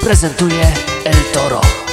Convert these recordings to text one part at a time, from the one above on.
prezentuje El Toro.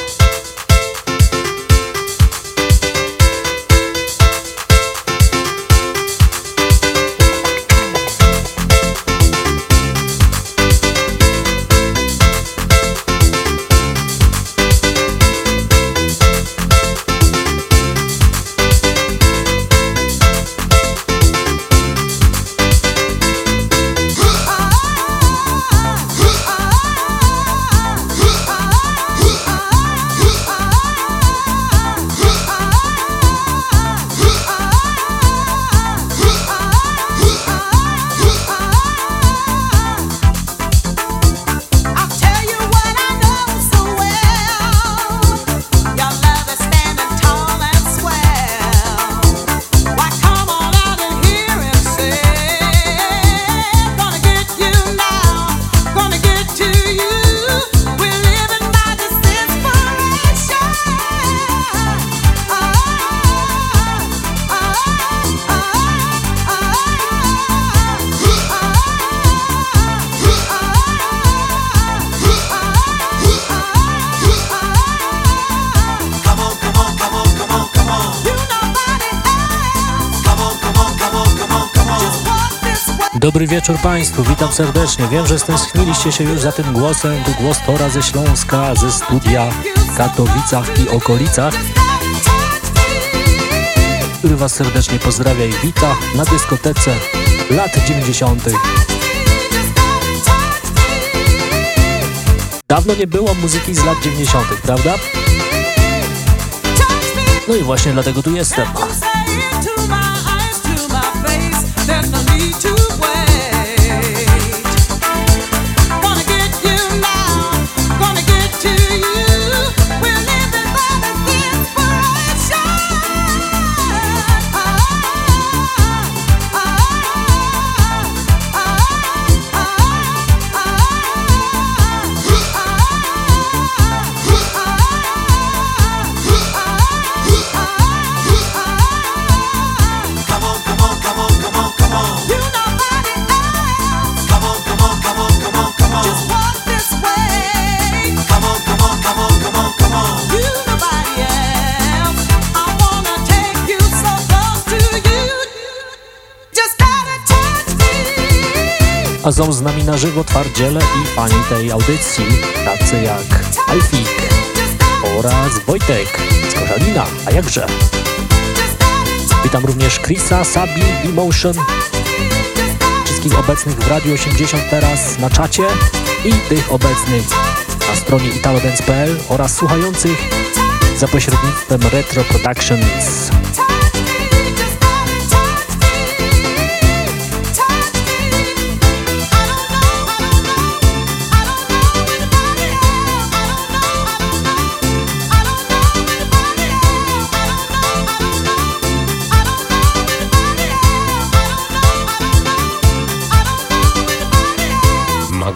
Dobry wieczór Państwu, witam serdecznie. Wiem, że stęskniliście się już za tym głosem. Tu głos Tora ze Śląska, ze studia w Katowicach i okolicach, który Was serdecznie pozdrawia i wita na dyskotece lat 90. Dawno nie było muzyki z lat 90., prawda? No i właśnie dlatego tu jestem. A są z nami na żywo twardziele i fani tej audycji, tacy jak Alfik oraz Wojtek z Korzalina, a jakże. Witam również Chrisa, Sabi, Emotion, wszystkich obecnych w Radio 80 teraz na czacie i tych obecnych na stronie italodance.pl oraz słuchających za pośrednictwem Retro Productions.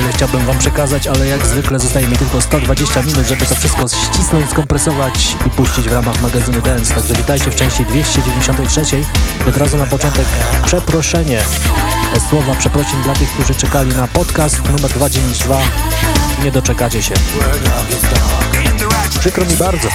Wiele chciałbym Wam przekazać, ale jak zwykle zostaje mi tylko 120 minut, żeby to wszystko ścisnąć, skompresować i puścić w ramach magazynu Dance. Także witajcie w części 293. Od razu na początek przeproszenie. Słowa przeprosin dla tych, którzy czekali na podcast numer 292. Nie doczekacie się. Przykro mi bardzo.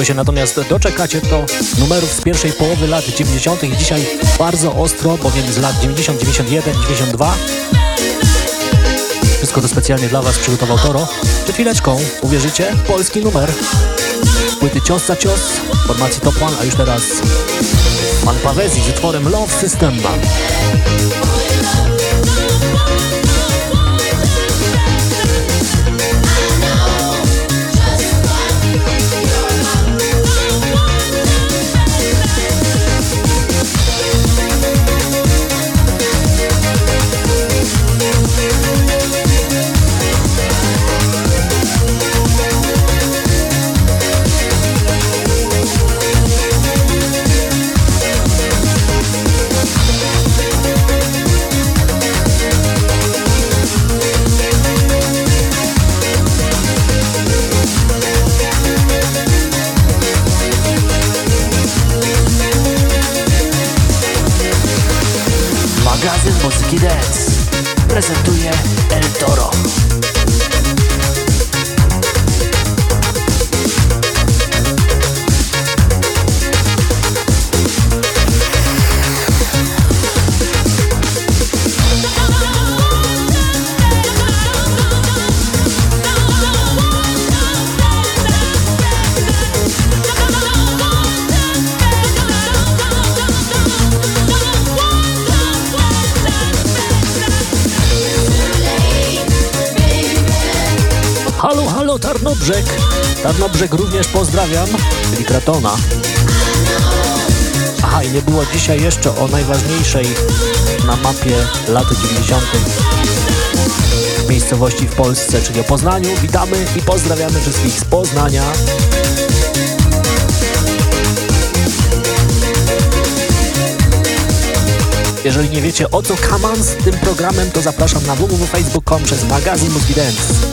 Czego się natomiast doczekacie to numerów z pierwszej połowy lat 90. Dzisiaj bardzo ostro, bowiem z lat 90, 91, 92 wszystko to specjalnie dla Was przygotował Toro. Przed chwileczką, uwierzycie, polski numer płyty Cios za Cios formacji Top One, a już teraz Pan Pawezi z utworem Love System. Tarnobrzeg również pozdrawiam, czyli Kratona. Aha, i nie było dzisiaj jeszcze o najważniejszej na mapie lat 90. miejscowości w Polsce, czyli o Poznaniu. Witamy i pozdrawiamy wszystkich z Poznania. Jeżeli nie wiecie o co kaman z tym programem, to zapraszam na www.facebook.com przez magazyn Mózgi Dance.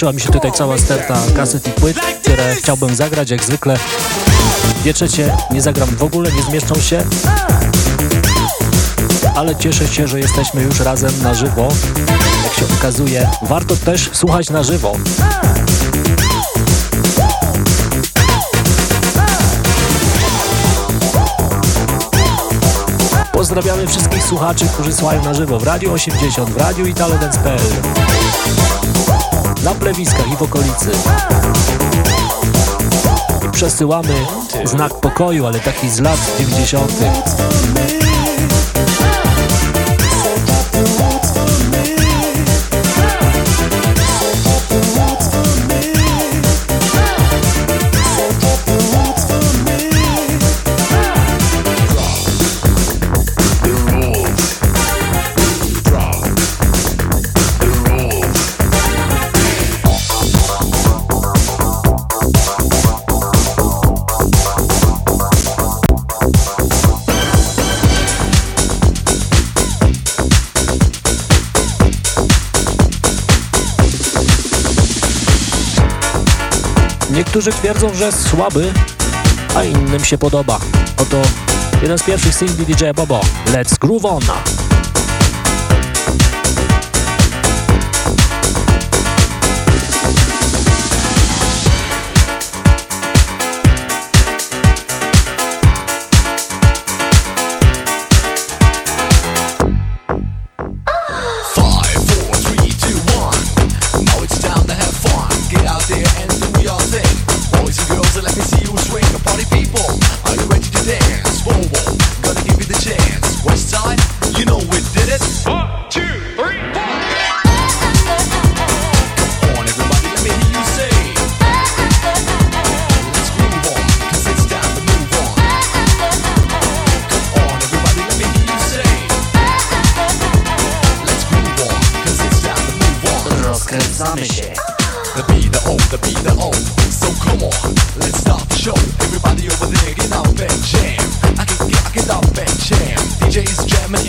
Skończyła mi się tutaj cała sterta kaset i płyt, które chciałbym zagrać jak zwykle. Dwie trzecie nie zagram w ogóle, nie zmieszczą się. Ale cieszę się, że jesteśmy już razem na żywo. Jak się okazuje, warto też słuchać na żywo. Pozdrawiamy wszystkich słuchaczy, którzy słuchają na żywo w Radio 80, w Radio Italodance.pl na plewiskach i w okolicy. Przesyłamy znak pokoju, ale taki z lat 90. Niektórzy twierdzą, że słaby, a innym się podoba. Oto jeden z pierwszych singli DJ Bobo. Let's Groove On!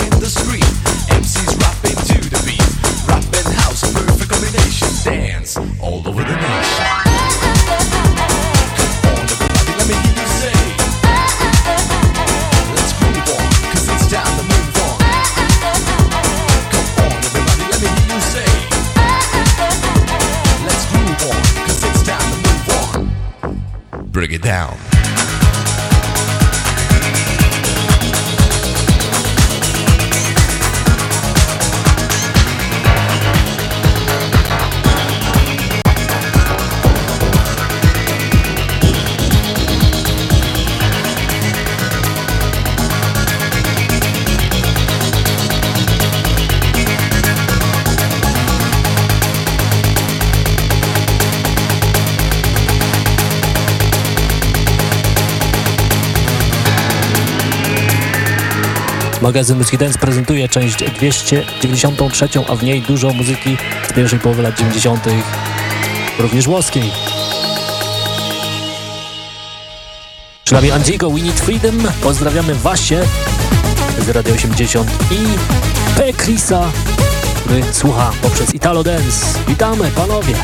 the. MCs rapping to the beat. House, a perfect combination. Dance all over the nation. Come on, everybody, let me hear you say. Let's it's time to move on. Come on, everybody, let me hear you say. Let's it's time to move on. It down. Magazyn Muzyki Dance prezentuje część 293, a w niej dużo muzyki z pierwszej połowy lat 90., również włoskiej. Przed nami Andigo, We Need Freedom. Pozdrawiamy Wasie z Radio 80 i P. Chrisa, który słucha poprzez Italo Dance. Witamy panowie!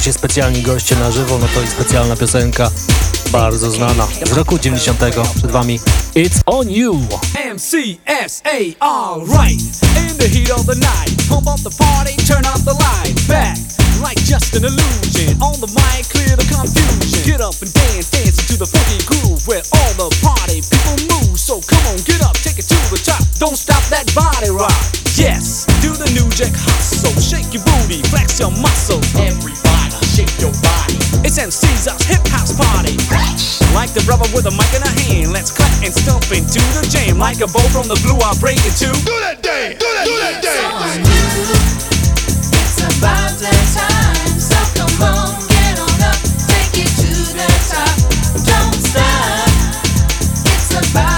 Się specjalni goście na żywo, no to i specjalna piosenka bardzo znana z roku 90. Przed wami. It's On You. M-C-S-A, alright. In the heat of the night Pump up the party, turn up the light. Back, like just an illusion. On the mic, clear the confusion. Get up and dance, dance into the funky groove Where all the party people move. So come on, get up, take it to the top. Don't stop that body rock. Yes, do the new jack hustle. Shake your booty, flex your muscles. Everybody, your body. It's MC's hip house party. Like the brother with a mic in a hand. Let's clap and stomp into the jam. Like a bow from the blue, I'll break it too. Do that dance, do that, do that dance. It's about that time, so come on, get on up, take it to the top. Don't stop. It's about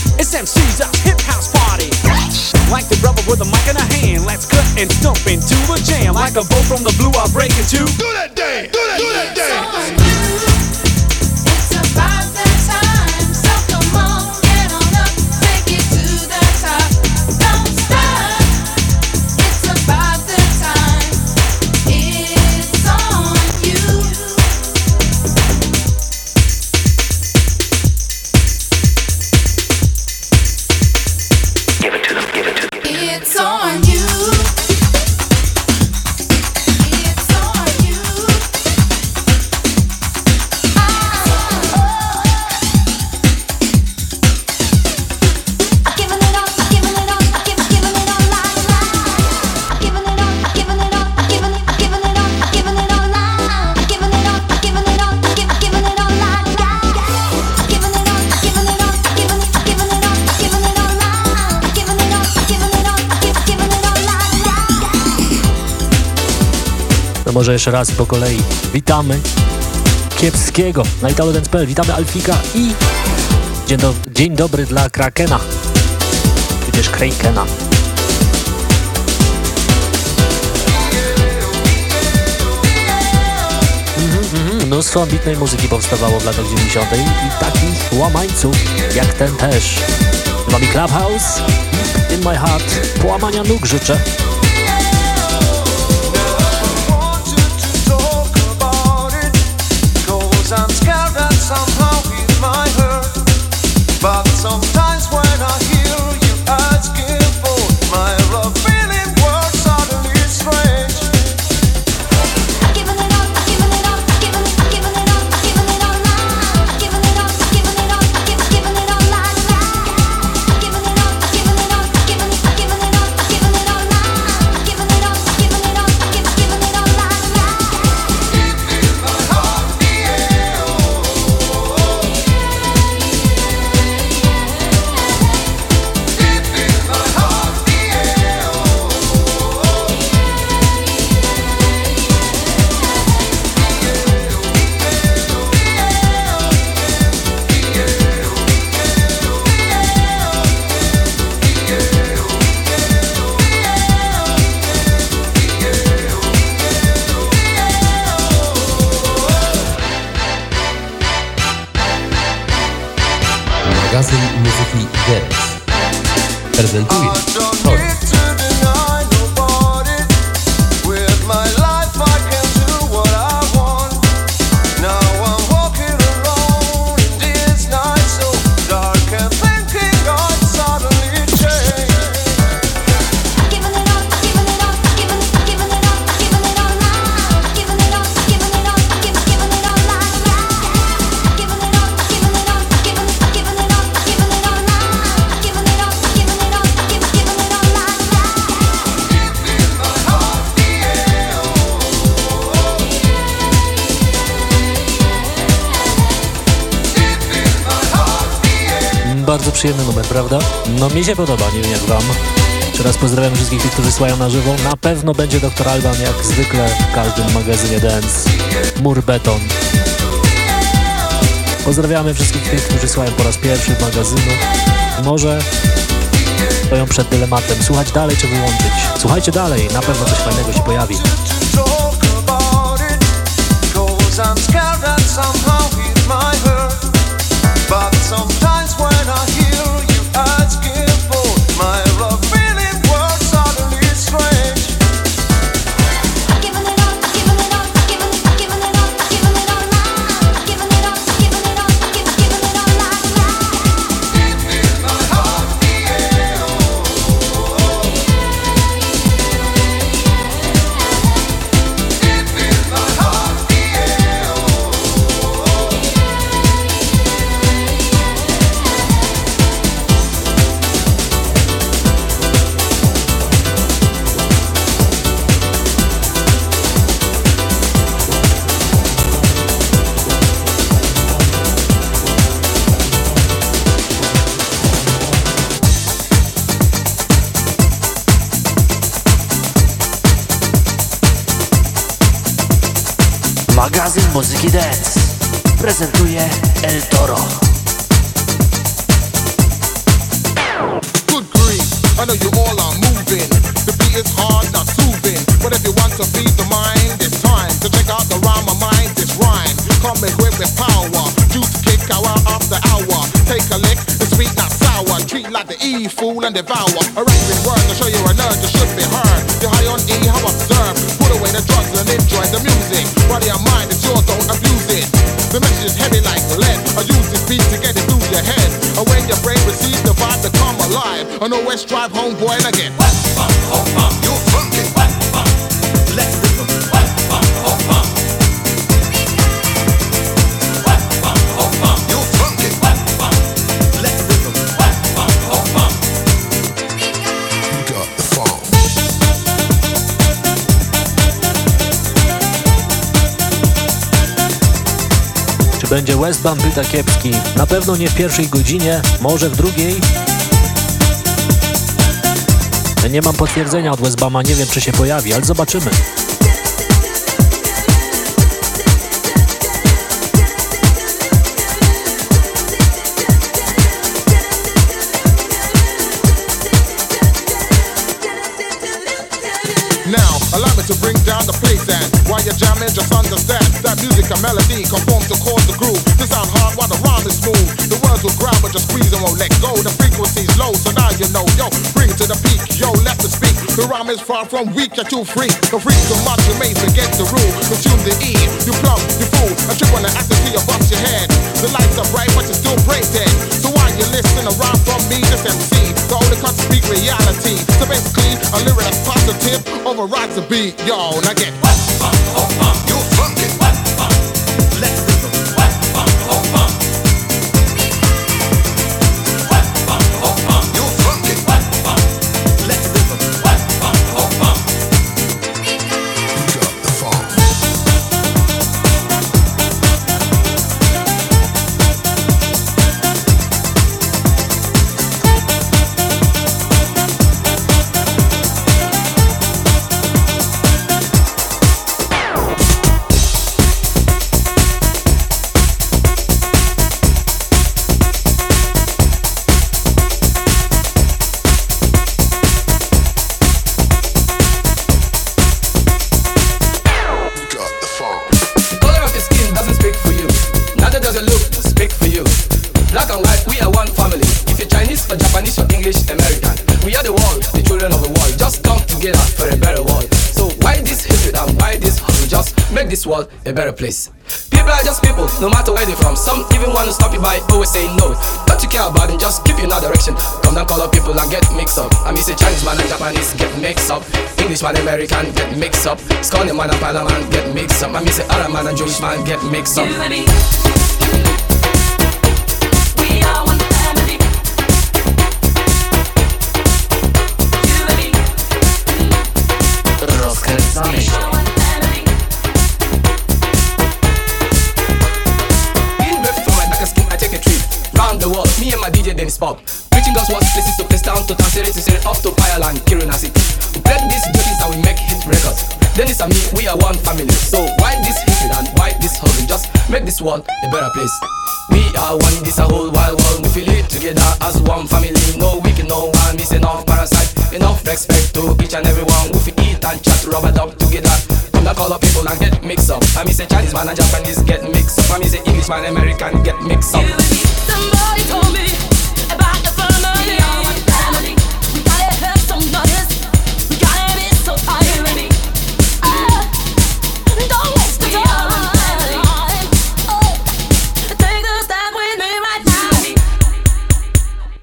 MC's a hip house party. Like the brother with a mic in a hand, let's cut and stomp into a jam. Like a bow from the blue, I'll break into. Do that dance, do that, do that dance. No może jeszcze raz po kolei. Witamy Kiepskiego na italodance.pl. Witamy Alfika i dzień, do, dzień dobry dla Krakena. Tudzież Krakena. Mhm, mhm. Mnóstwo ambitnej muzyki powstawało w latach 90. i takich łamańców jak ten też. Z wami Clubhouse, in my heart, połamania nóg życzę. Prezentuje prawda? No mi się podoba, nie wiem jak wam. Jeszcze raz pozdrawiam wszystkich tych, którzy słuchają na żywo. Na pewno będzie Dr. Alban jak zwykle w każdym magazynie Dance. Mur beton. Pozdrawiamy wszystkich tych, którzy słuchają po raz pierwszy magazynu. Może stoją przed dylematem, słuchać dalej czy wyłączyć. Słuchajcie dalej, na pewno coś fajnego się pojawi. You Muzyki Dance prezentuje El Toro. I know you all are moving. The beat is hard, not soothing. But if you want to feed the mind, it's time to check out the rhyme of mind. This rhyme, come equipped with power. Juice kick hour after hour. Take a lick, it's sweet, not sour. Treat like the E fool and devour. Arranging And again. Czy będzie West Bandyta kiepski? Na pewno nie w pierwszej godzinie, może w drugiej. Nie mam potwierdzenia od Westbama, nie wiem czy się pojawi, ale zobaczymy. Now, allow me to bring down the place and while you're jamming, just understand that music and melody conform to cause the groove. To sound hard while the rhyme is smooth. The words will grab but just squeeze and won't let go. The frequency's low, so now you know. Yo, The rhyme is far from weak, you're too free. The freak too much, may forget the rule. Consume the E, you plump, you fool. A trip on the acid till you bust your head. The lights are bright, but you're still brain dead. So why you listen around from me, this MC? The only cut speak reality. So basically, a lyric that's positive overrides the beat. Yo, now get You funky. Scotland man and Parliament get mixed up. I mean, say Arab man and Jewish man get mixed up. World a better place. We are one, this a whole wild world. We feel it together as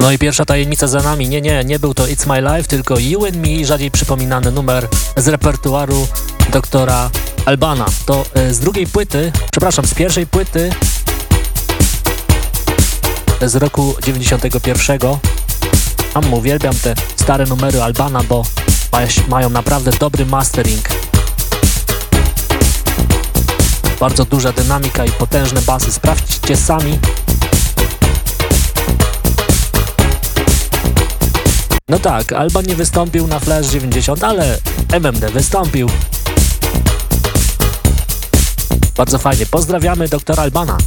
No i pierwsza tajemnica za nami. Nie, nie, nie był to It's My Life, tylko You and Me, rzadziej przypominany numer z repertuaru doktora Albana. To e, z drugiej płyty, przepraszam, z pierwszej płyty z roku 91. Tam uwielbiam te stare numery Albana, bo ma- mają naprawdę dobry mastering. Bardzo duża dynamika i potężne basy. Sprawdźcie sami. No tak, Alban nie wystąpił na Flash 90, ale MMD wystąpił. Bardzo fajnie. Pozdrawiamy doktora Albana.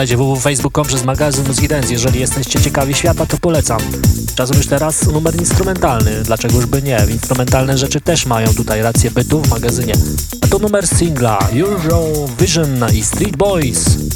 Pamiętajcie www.facebook.com przez magazyn Muzyki Dance. Jeżeli jesteście ciekawi świata, to polecam. Czasem już teraz numer instrumentalny. Dlaczego już by nie? Instrumentalne rzeczy też mają tutaj rację bytu w magazynie. A to numer singla Euro Vision i Street Boys.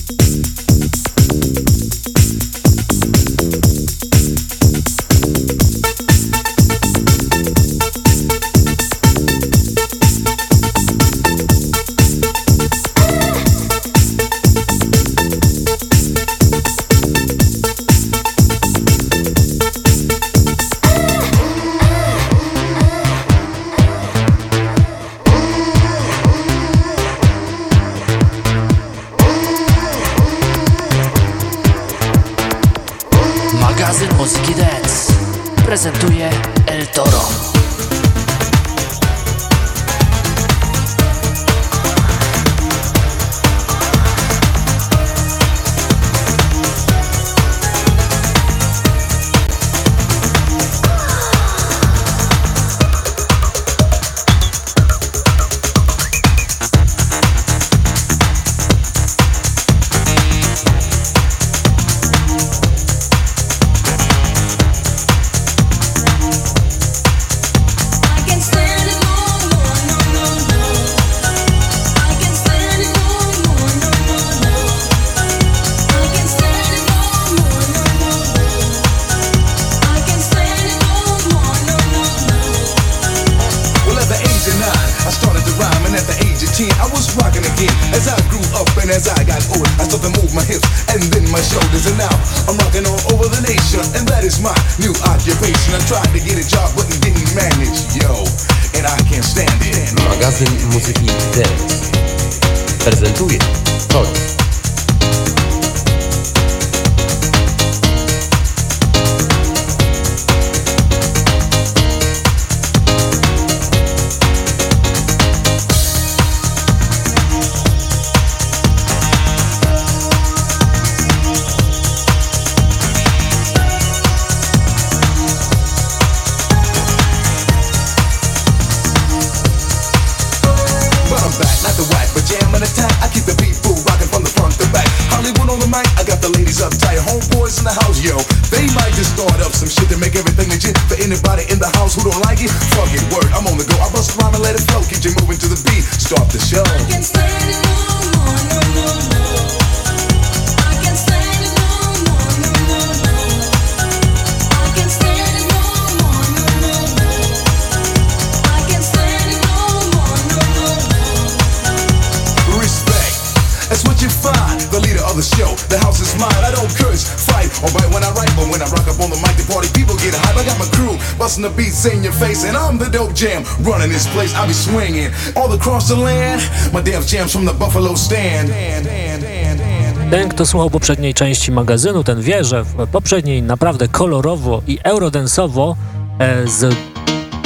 Ten, kto słuchał poprzedniej części magazynu, ten wie, że w poprzedniej naprawdę kolorowo i eurodensowo e, z,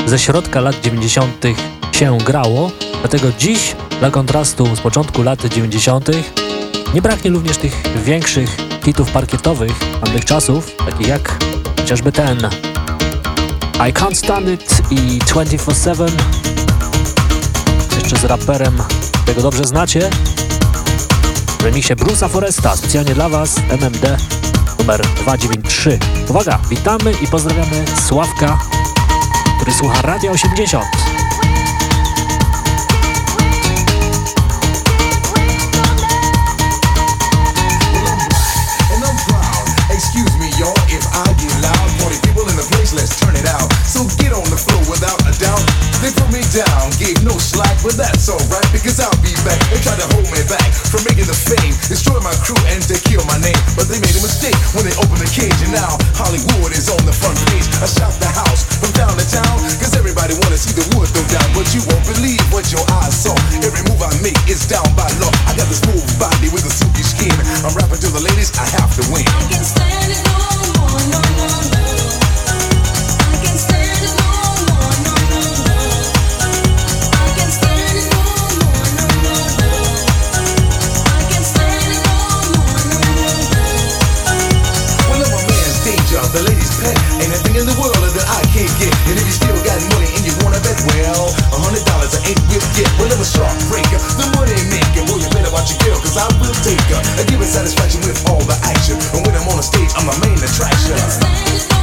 ze środka lat 90. się grało. Dlatego dziś, dla kontrastu z początku lat 90., nie braknie również tych większych hitów parkietowych tamtych czasów, takich jak chociażby ten I Can't Stand It i 24-7 jeszcze z raperem, którego dobrze znacie? W remiksie Bruce'a Foresta, specjalnie dla Was MMD numer 293 Uwaga, witamy i pozdrawiamy Sławka, który słucha Radio 80 Because I'll be back. They tried to hold me back from making the fame. Destroy my crew and they kill my name. But they made a mistake when they opened the cage. And now Hollywood is on the front page. I shot the house from town to town. Cause everybody wanna see the wood go down. But you won't believe what your eyes saw. Every move I make is down by law. I got this smooth body with a silky skin. I'm rapping to the ladies, I have to win. I can stand it all. the lady's pet. Ain't a thing in the world that I can't get. And if you still got money and you wanna bet, well, a hundred dollars I ain't will get. Well, I'm a shark breaker, the money maker. Well, you better watch your girl, cause I will take her. I give her satisfaction with all the action. And when I'm on the stage, I'm a main attraction.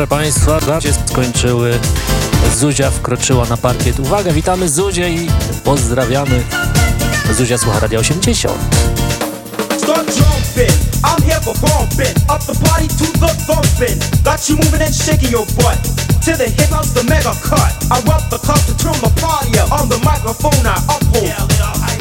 Proszę Państwa, dwa się skończyły. Zuzia wkroczyła na parkiet. Uwaga, witamy Zuzię i pozdrawiamy. Zuzia słucha Radio 80. Start jumping, I'm here for bumping. Up the party to the thumping. Got you moving and shaking your butt. To the hip house, the mega cut. I the to turn the party up. On the microphone, I uphold.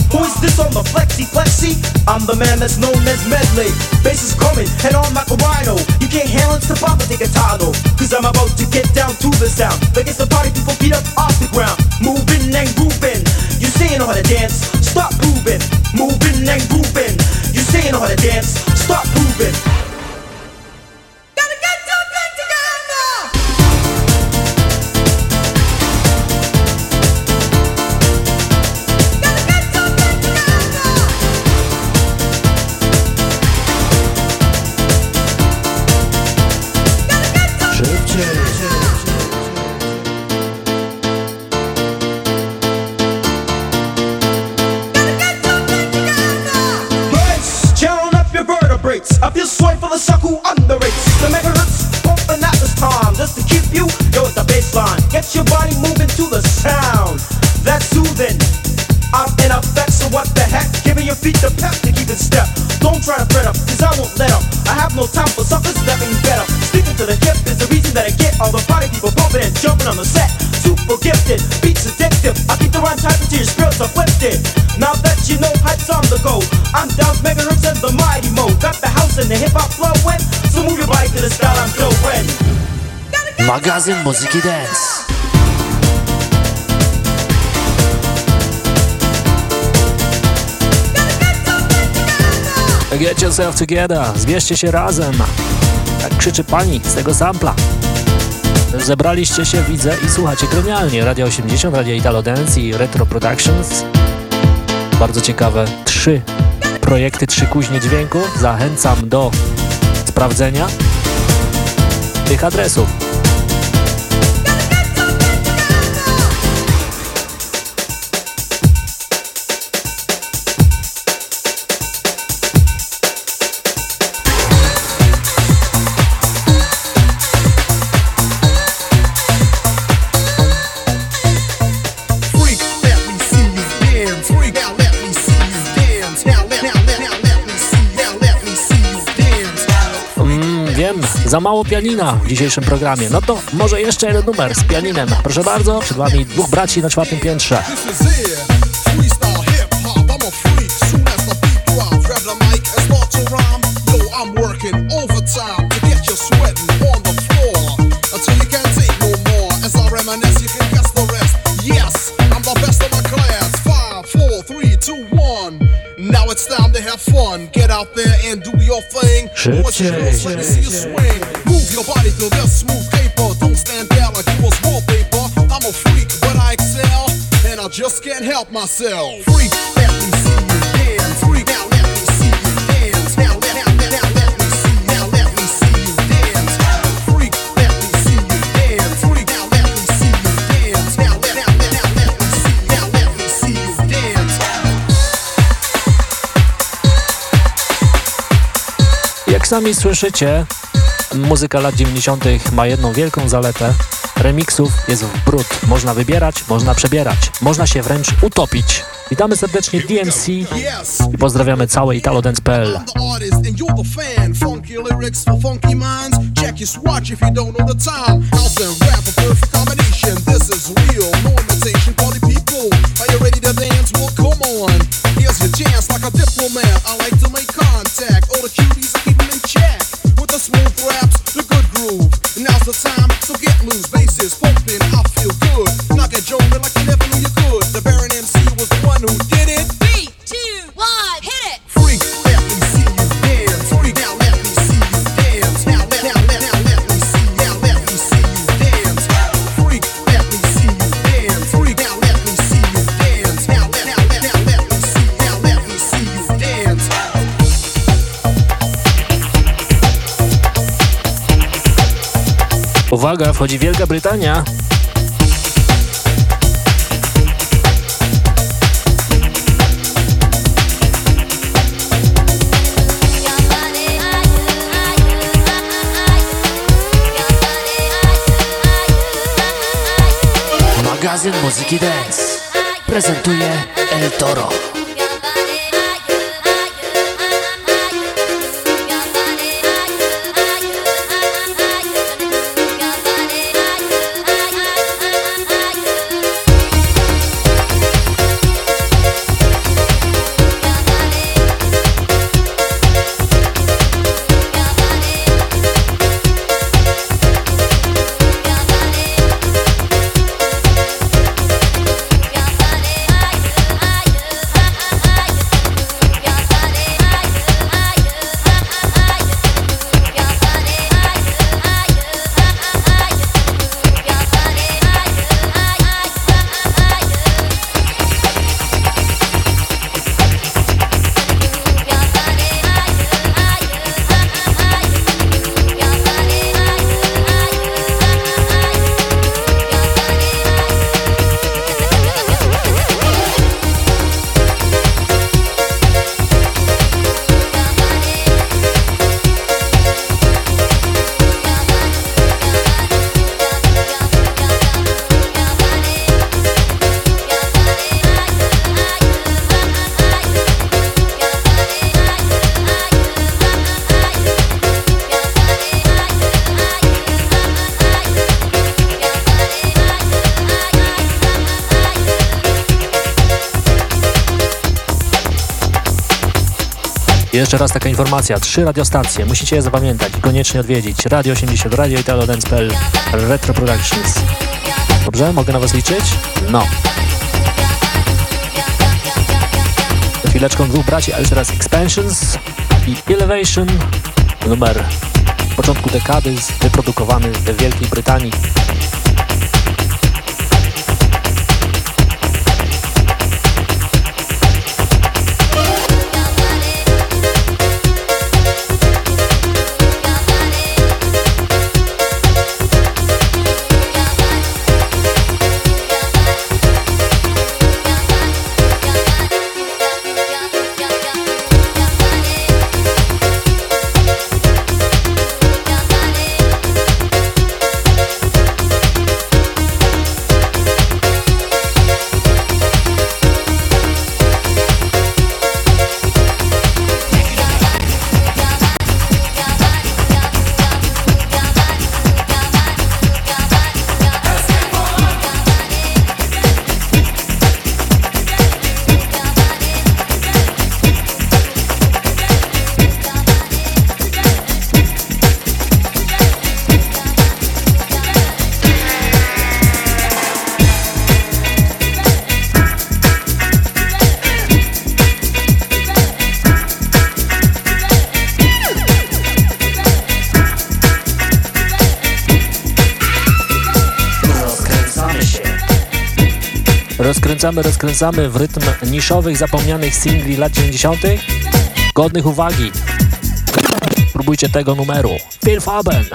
Who is this on the flexi flexi? I'm the man that's known as Medley. Bass is coming, head on a rhino. You can't handle it, up and take a title. Cause I'm about to get down to the sound. Like it's the party, people feet up off the ground. Moving and grooving. You say you know how to dance, stop proving. Moving and grooving. You say you know how to dance, stop proving. Magazyn Muzyki Dance. Get yourself together, zbierzcie się razem. Tak krzyczy pani z tego sampla. Zebraliście się, widzę, i słuchacie gremialnie. Radio 80, Radio Italo Dance i Retro Productions. Bardzo ciekawe trzy projekty, trzy kuźnie dźwięku. Zachęcam do sprawdzenia tych adresów. Za mało pianina w dzisiejszym programie. No to może jeszcze jeden numer z pianinem. Proszę bardzo, przed wami dwóch braci na czwartym piętrze. And do your thing. What's your Shit, let me see you swing. Move your body to this smooth paper. Don't stand there like you was wallpaper. I'm a freak, but I excel. And I just can't help myself. Freak, let me see you dance. Freak, now sami słyszycie, muzyka lat 90. ma jedną wielką zaletę. remixów jest w brud. Można wybierać, można przebierać, można się wręcz utopić. Witamy serdecznie DMC i pozdrawiamy całe italodance.pl. Here's your chance, like a diplomat. I like to make contact. All the cuties, so get loose. Bases I feel good. Knock at Joe like you never knew you could. The Baron MC was the one who did Uwaga, wchodzi Wielka Brytania. Magazyn Muzyki Dance prezentuje El Toro. Jeszcze raz taka informacja, trzy radiostacje, musicie je zapamiętać i koniecznie odwiedzić. Radio 80, Radio Italo Dance.pl, Retro Productions. Dobrze? Mogę na was liczyć? No. Chwileczką dwóch braci, ale teraz Expansions i Elevation, numer początku dekady, wyprodukowany w Wielkiej Brytanii. Rozkręcamy, w rytm niszowych, zapomnianych singli lat 90. Godnych uwagi. Spróbujcie tego numeru. Phil Faben.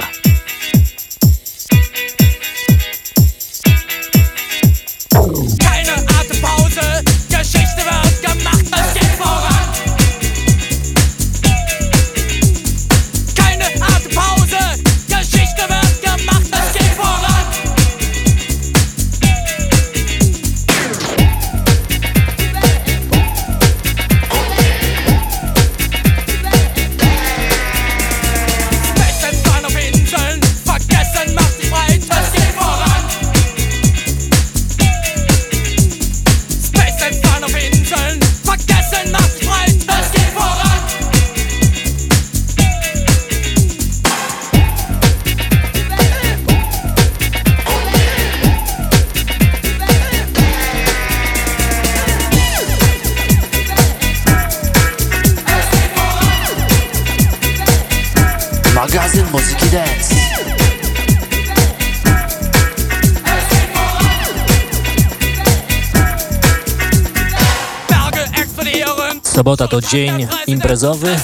Dzień imprezowy,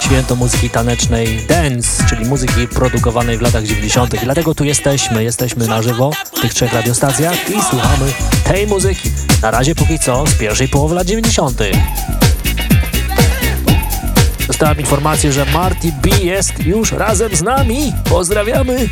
święto muzyki tanecznej dance, czyli muzyki produkowanej w latach 90. Dlatego tu jesteśmy, jesteśmy na żywo w tych trzech radiostacjach i słuchamy tej muzyki. Na razie póki co z pierwszej połowy lat 90. Dostałem informację, że Marty B jest już razem z nami. Pozdrawiamy!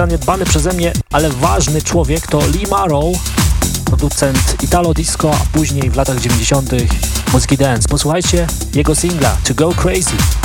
Zaniedbany przeze mnie, ale ważny człowiek to Lee Marrow, producent Italo Disco, a później w latach 90. muzyki dance. Posłuchajcie jego singla To Go Crazy.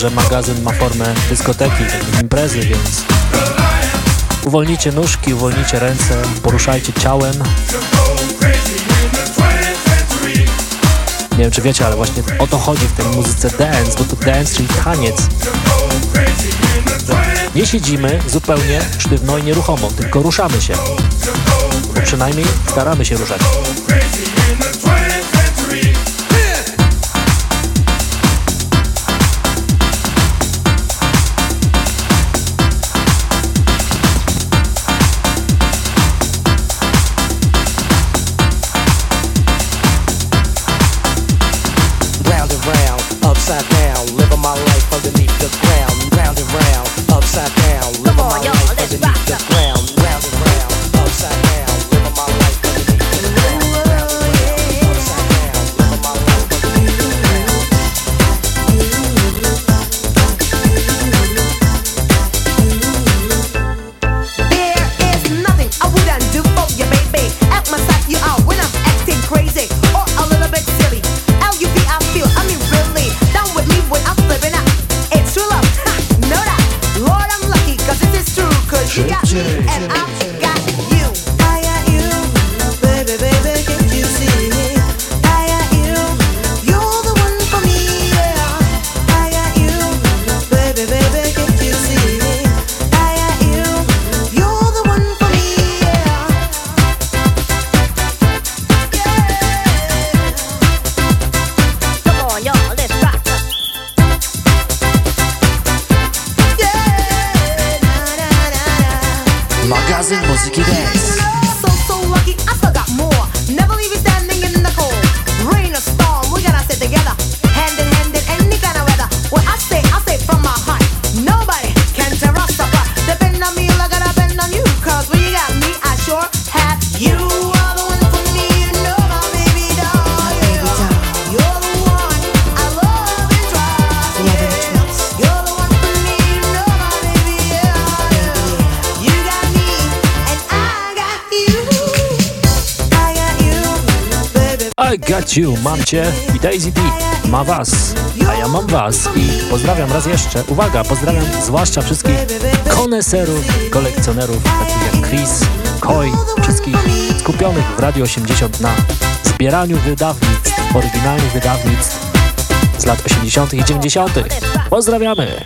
Że magazyn ma formę dyskoteki, imprezy, więc uwolnijcie nóżki, uwolnijcie ręce, poruszajcie ciałem. Nie wiem, czy wiecie, ale właśnie o to chodzi w tej muzyce dance, bo to dance, czyli taniec. Nie siedzimy zupełnie sztywno i nieruchomo, tylko ruszamy się. Bo przynajmniej staramy się ruszać. Got you, mam cię i Daisy D ma was, a ja mam was i pozdrawiam raz jeszcze, uwaga, pozdrawiam zwłaszcza wszystkich koneserów, kolekcjonerów, takich jak Chris, Koi, wszystkich skupionych w Radio 80 na zbieraniu wydawnictw, oryginalnych wydawnictw z lat 80. i 90. Pozdrawiamy!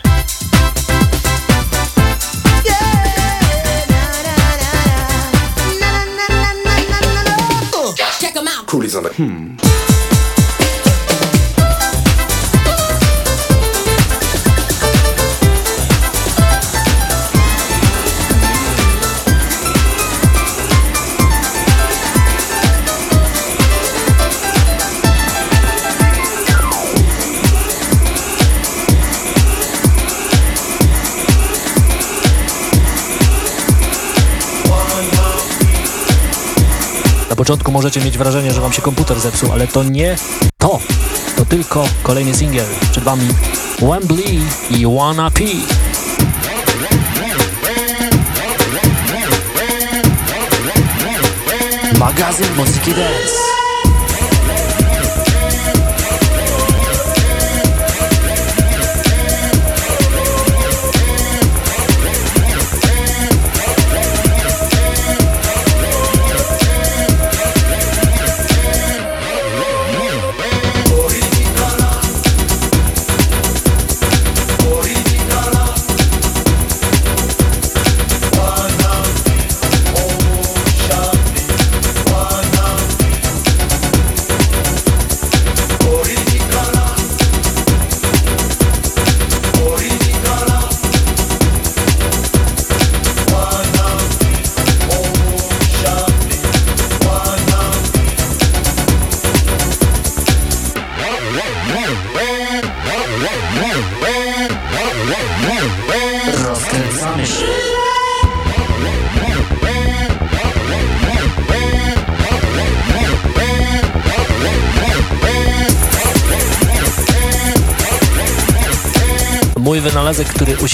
Coolies on the hmm. Początku możecie mieć wrażenie, że wam się komputer zepsuł, ale to nie to. To tylko kolejny singiel. Przed wami Wembley i Wanna P. Magazyn Muzyki Dance.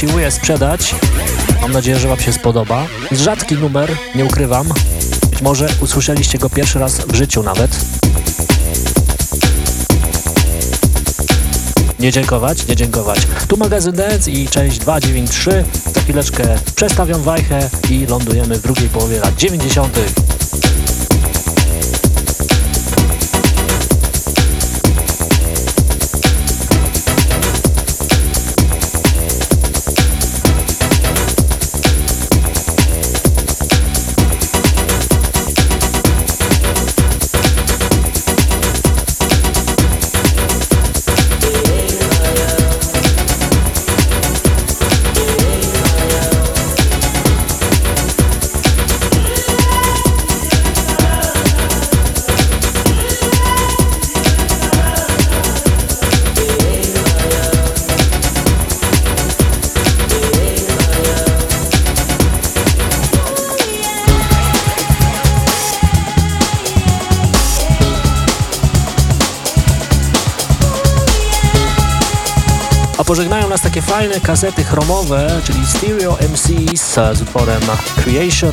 Usiłuję sprzedać, mam nadzieję, że Wam się spodoba. Rzadki numer, nie ukrywam. Być może usłyszeliście go pierwszy raz w życiu nawet. Nie dziękować, nie dziękować. Tu magazyn Dance i część 293. Za chwileczkę przestawiam wajchę i lądujemy w drugiej połowie lat 90. fajne kasety chromowe, czyli Stereo MCs z utworem Creation.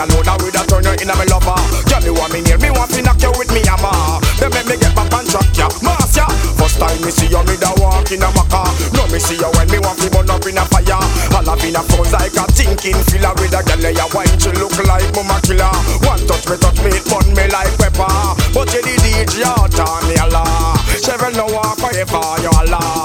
You know that with a turner in a me lover. Girl, you want me near me, want to knock you with me hammer. Then make me get back and track, ya, mass ya. First time me see you, me da walk in a maca. No me see you when me want to burn up in a fire. All up in a pose like a thinking filler with a girl ya wine she look like mama killer. One touch me, touch me, burn me like pepper. But you the DJ, turn me a la. Seven no walk forever, you a la.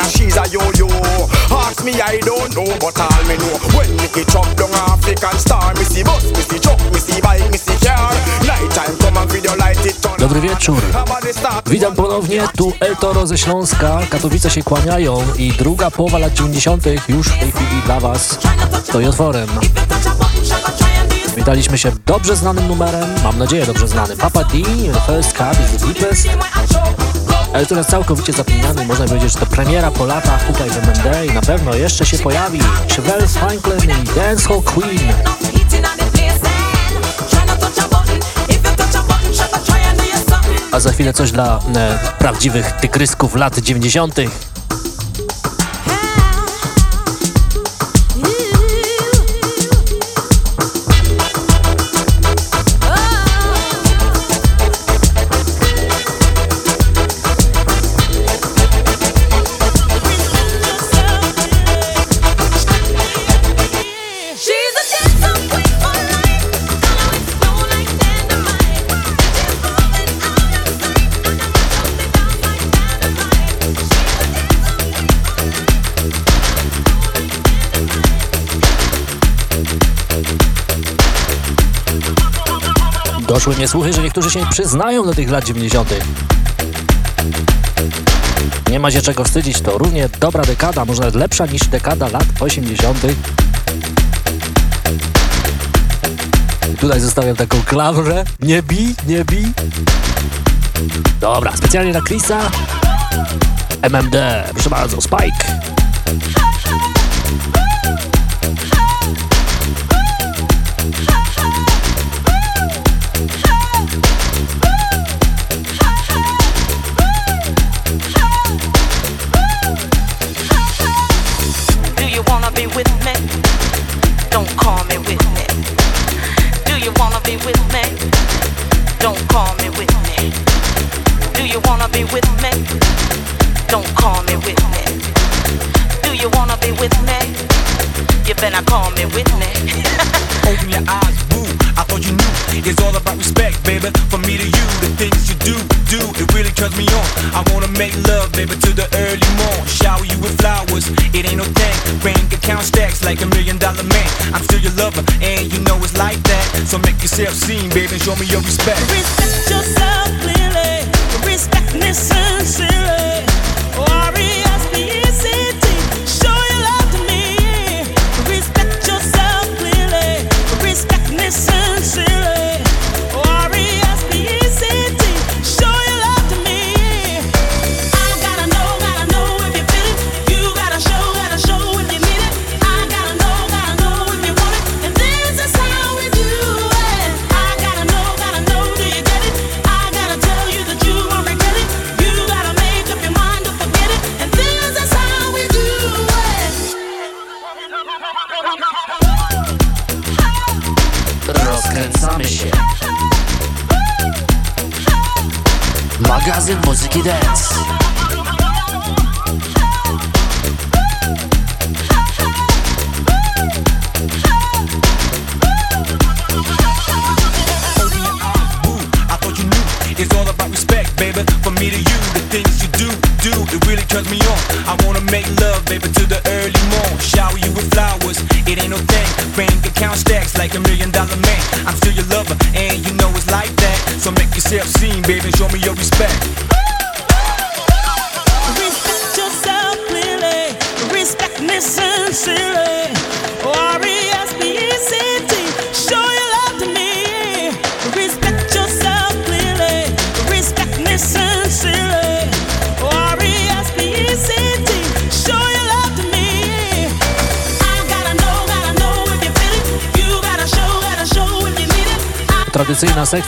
And she's a yo-yo? Ask me, I don't know, but all me know. When chop down African star, me see bus, me see truck, me see bike, me see car. Night time come and video light it on. Dobry wieczór. Witam ponownie, tu El Toro ze Śląska. Katowice się kłaniają i druga połowa lat 90. już w tej chwili dla Was stoi otworem. Witaliśmy się dobrze znanym numerem, mam nadzieję dobrze znanym. Papa D, First Cut is the Deepest. Ale teraz całkowicie zapomniany, można powiedzieć, że to premiera po latach tutaj w MMD i na pewno jeszcze się pojawi. Chevelle Franklin i Dancehall Queen. A za chwilę coś dla e, prawdziwych tygrysków lat 90. Doszły mnie słuchy, że niektórzy się przyznają do tych lat 90. Nie ma się czego wstydzić, to równie dobra dekada, może nawet lepsza niż dekada lat 80. Tutaj zostawiam taką klamrę. Nie bi, nie bi. Dobra, specjalnie dla Chrisa. MMD, proszę bardzo, Spike. So make yourself seen, baby, show me your respect. Respect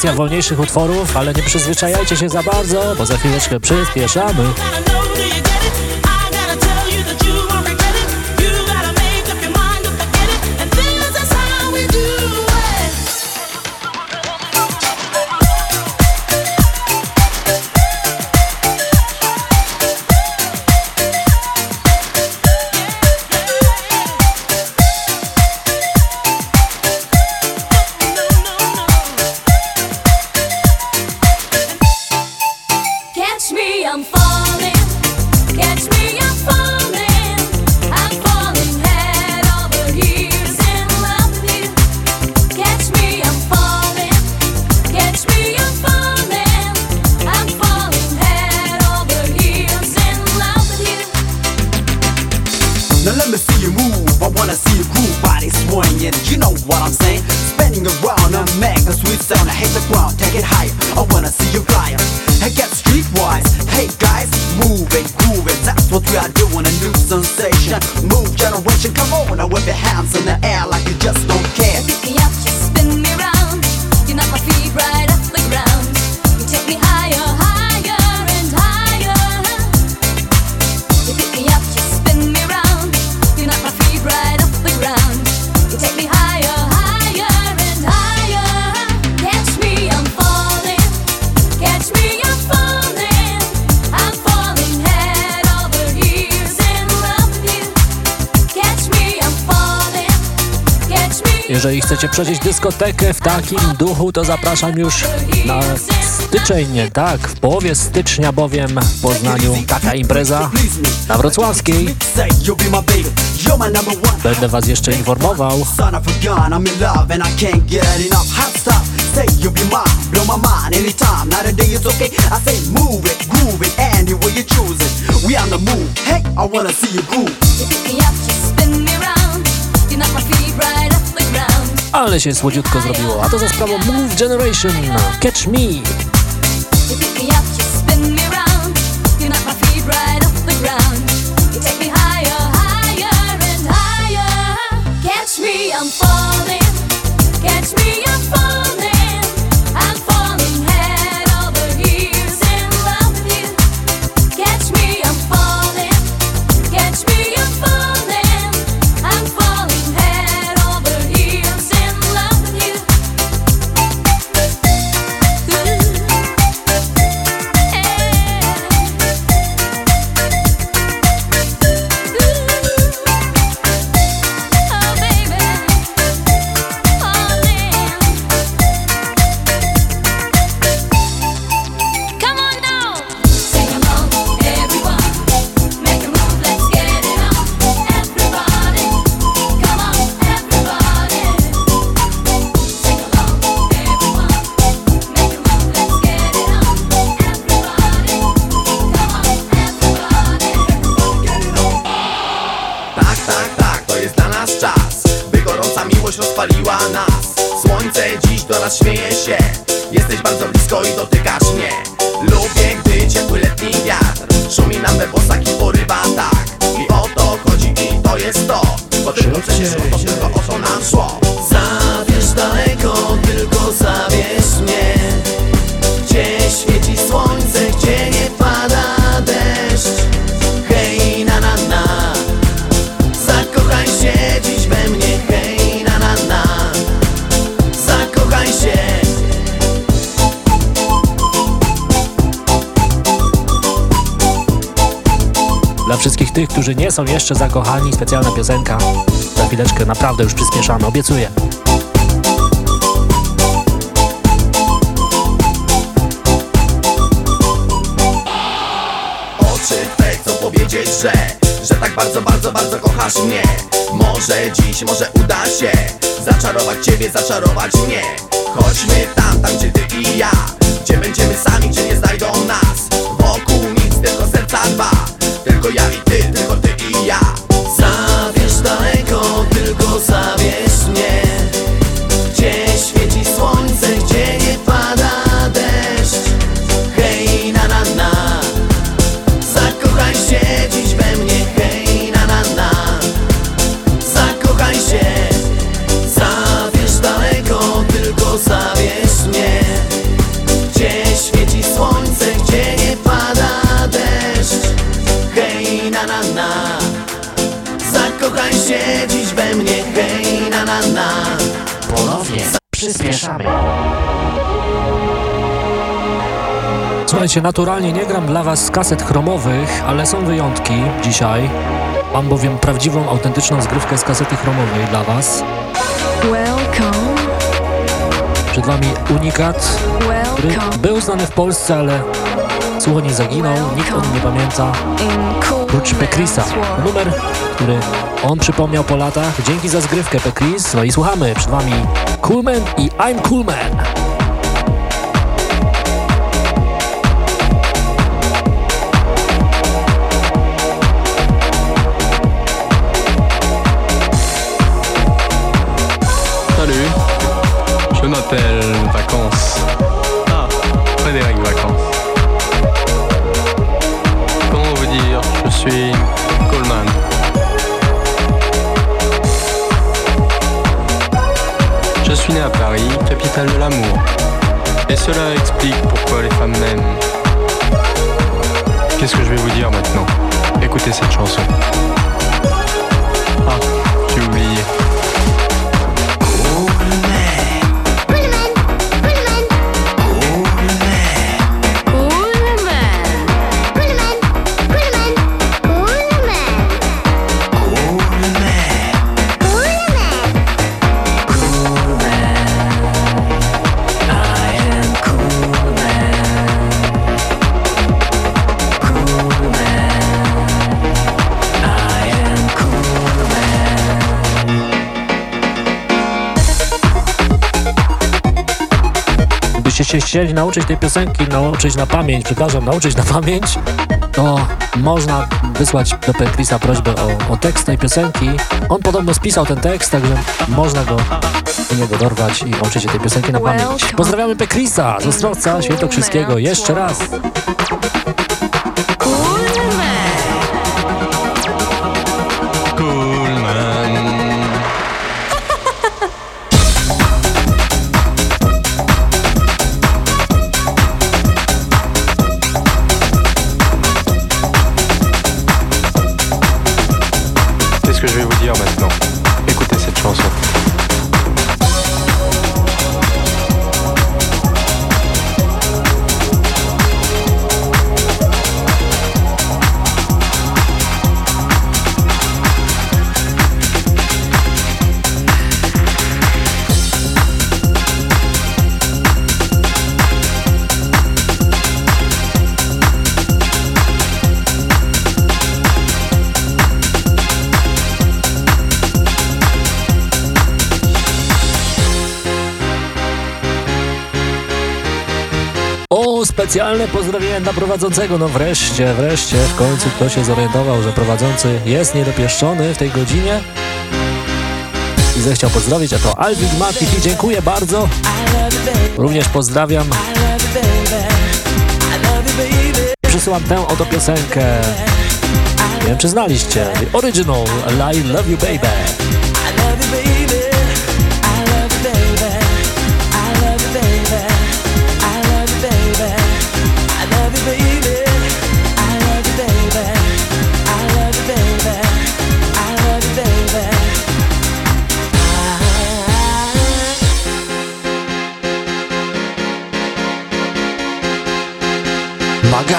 Sekcja wolniejszych utworów, ale nie przyzwyczajajcie się za bardzo, bo za chwileczkę przyspieszamy. Dyskotekę w takim duchu, to zapraszam już na styczeń, tak, w połowie stycznia bowiem w Poznaniu taka impreza na Wrocławskiej. Będę was jeszcze informował. We on the move. Hey, I wanna see you groove. Ale się słodziutko zrobiło, a to za sprawą Move Generation. Catch me! Są jeszcze zakochani, specjalna piosenka. Za chwileczkę naprawdę już przyspieszamy, obiecuję. Oczy chcą powiedzieć, że Że tak bardzo, bardzo, bardzo kochasz mnie. Może dziś, może uda się Zaczarować ciebie, zaczarować mnie. Chodźmy tam, tam gdzie ty i ja Gdzie będziemy sami, gdzie nie znajdą nas. Wokół nic, tylko serca dwa. Tylko ja i ty, tylko ty Słuchajcie, naturalnie nie gram dla was z kaset chromowych, ale są wyjątki dzisiaj. Mam bowiem prawdziwą, autentyczną zgrywkę z kasety chromowej dla was. Welcome, Przed wami unikat, który był znany w Polsce, ale słucho nie zaginął, nikt o nim nie pamięta. Prócz Pekrisa. Numer, który on przypomniał po latach. Dzięki za zgrywkę, Pekris. No i słuchamy. Przed wami Coolman i I'm Coolman. s'appelle Vacances. Ah, Frédéric Vacances. Comment vous dire Je suis Coleman. Je suis né à Paris, capitale de l'amour. Et cela explique pourquoi les femmes m'aiment. Qu'est-ce que je vais vous dire maintenant? Écoutez cette chanson. Ah. Gdybyście się chcieli nauczyć tej piosenki, nauczyć na pamięć, przepraszam, nauczyć na pamięć, to można wysłać do Pekrisa prośbę o, o tekst tej piosenki. On podobno spisał ten tekst, także można go do niego dorwać i nauczyć się tej piosenki na pamięć. Pozdrawiamy Pekrisa z Ostrowca Świętokrzyskiego jeszcze raz. Specjalne pozdrowienie dla prowadzącego. No wreszcie, wreszcie, w końcu ktoś się zorientował, że prowadzący jest niedopieszczony w tej godzinie i zechciał pozdrowić, a to Alvin Matifi. Dziękuję bardzo. Również pozdrawiam. Przysyłam tę oto piosenkę. Nie wiem, czy znaliście. The Original I Love You Baby.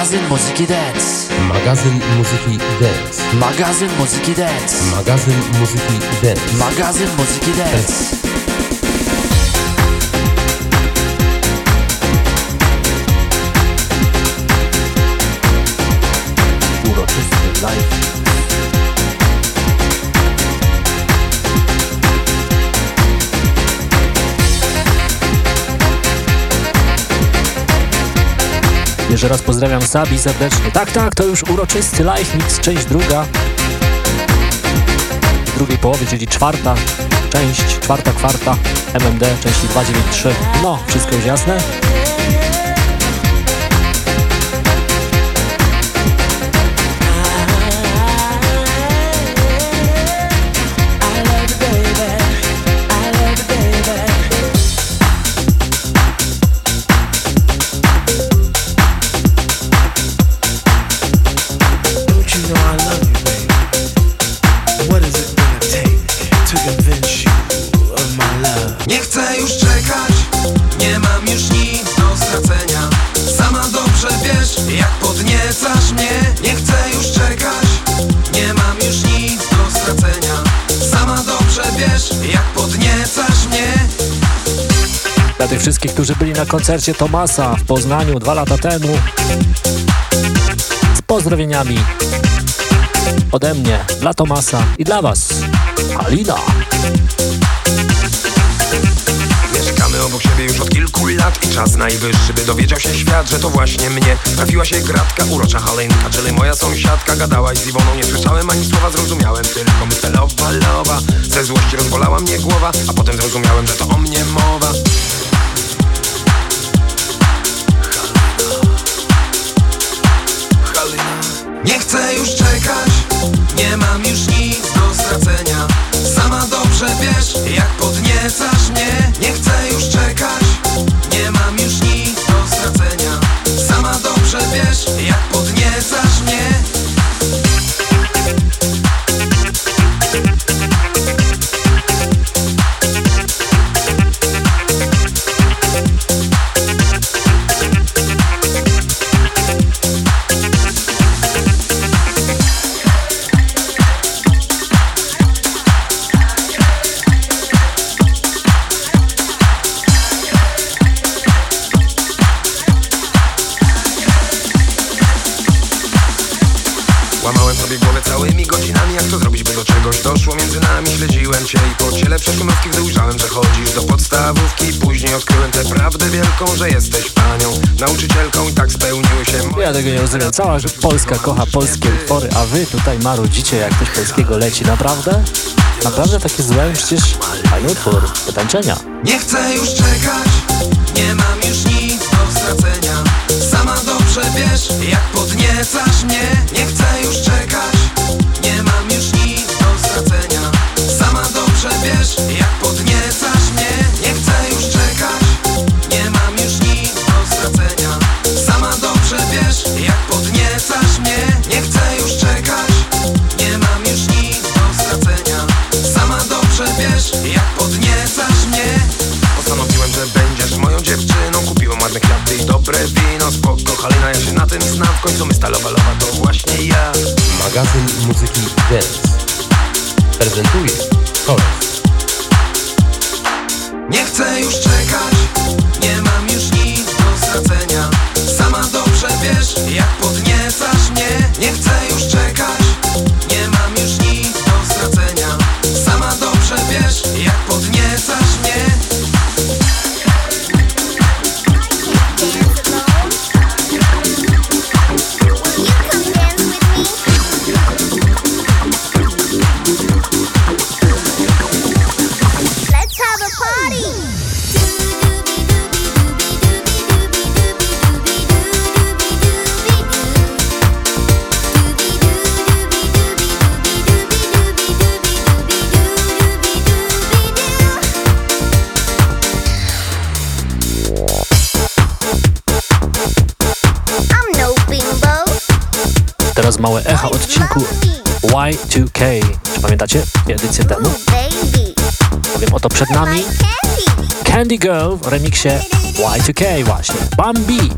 Magazyn muzyki dance. Magazyn muzyki dance. Magazyn muzyki dance. Magazyn muzyki dance. Magazyn muzyki dance. Uroczysty live. Jeszcze raz pozdrawiam Sabi serdecznie. Tak, tak, to już uroczysty live mix, część druga. W drugiej połowie, czyli czwarta część, czwarta kwarta MMD części 293. No, wszystko już jasne? Wszystkich, którzy byli na koncercie Tomasa w Poznaniu dwa lata temu. Z pozdrowieniami ode mnie, dla Tomasa i dla Was. Halina. Mieszkamy obok siebie już od kilku lat I czas najwyższy, by dowiedział się świat, że to właśnie mnie Trafiła się gratka, urocza Halenka Czyli moja sąsiadka, gadałaś z Iwoną Nie słyszałem ani słowa, zrozumiałem tylko myślę lowa, lowa Ze złości rozbolała mnie głowa A potem zrozumiałem, że to o mnie mowa Nie chcę już czekać, nie mam już nic do stracenia. Sama dobrze wiesz, jak podniecasz mnie. Nie chcę już czekać, nie mam już nic do stracenia. Sama dobrze wiesz, jak podniecasz mnie. Że jesteś panią Nauczycielką i tak spełniły się Ja tego nie rozumiem. Cała Polska kocha polskie utwory, a wy tutaj marudzicie, jak coś polskiego leci. Naprawdę? Naprawdę takie złe? Przecież fajny utwór do tańczenia. Nie chcę już czekać, nie mam już nic do stracenia Sama dobrze wiesz, jak podniecasz mnie Nie chcę już czekać, nie mam już nic do stracenia Sama dobrze wiesz, jak lowa to właśnie ja Magazyn muzyki Dance prezentuje Torres. Odcinku Y2K. Czy pamiętacie edycję temu? Powiem oto przed nami Candy Girl w remiksie Y2K właśnie. Bambi.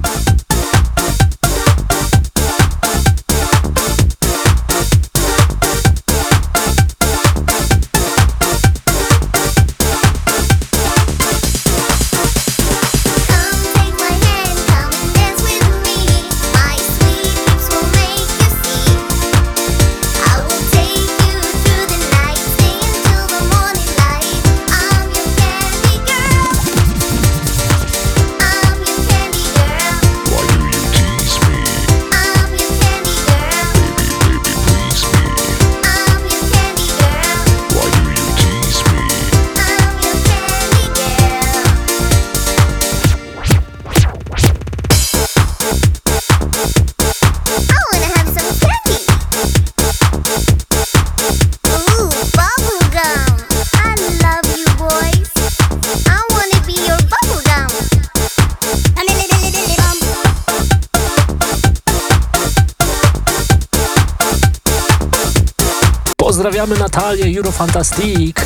Pozdrawiamy Natalię Eurofantastic.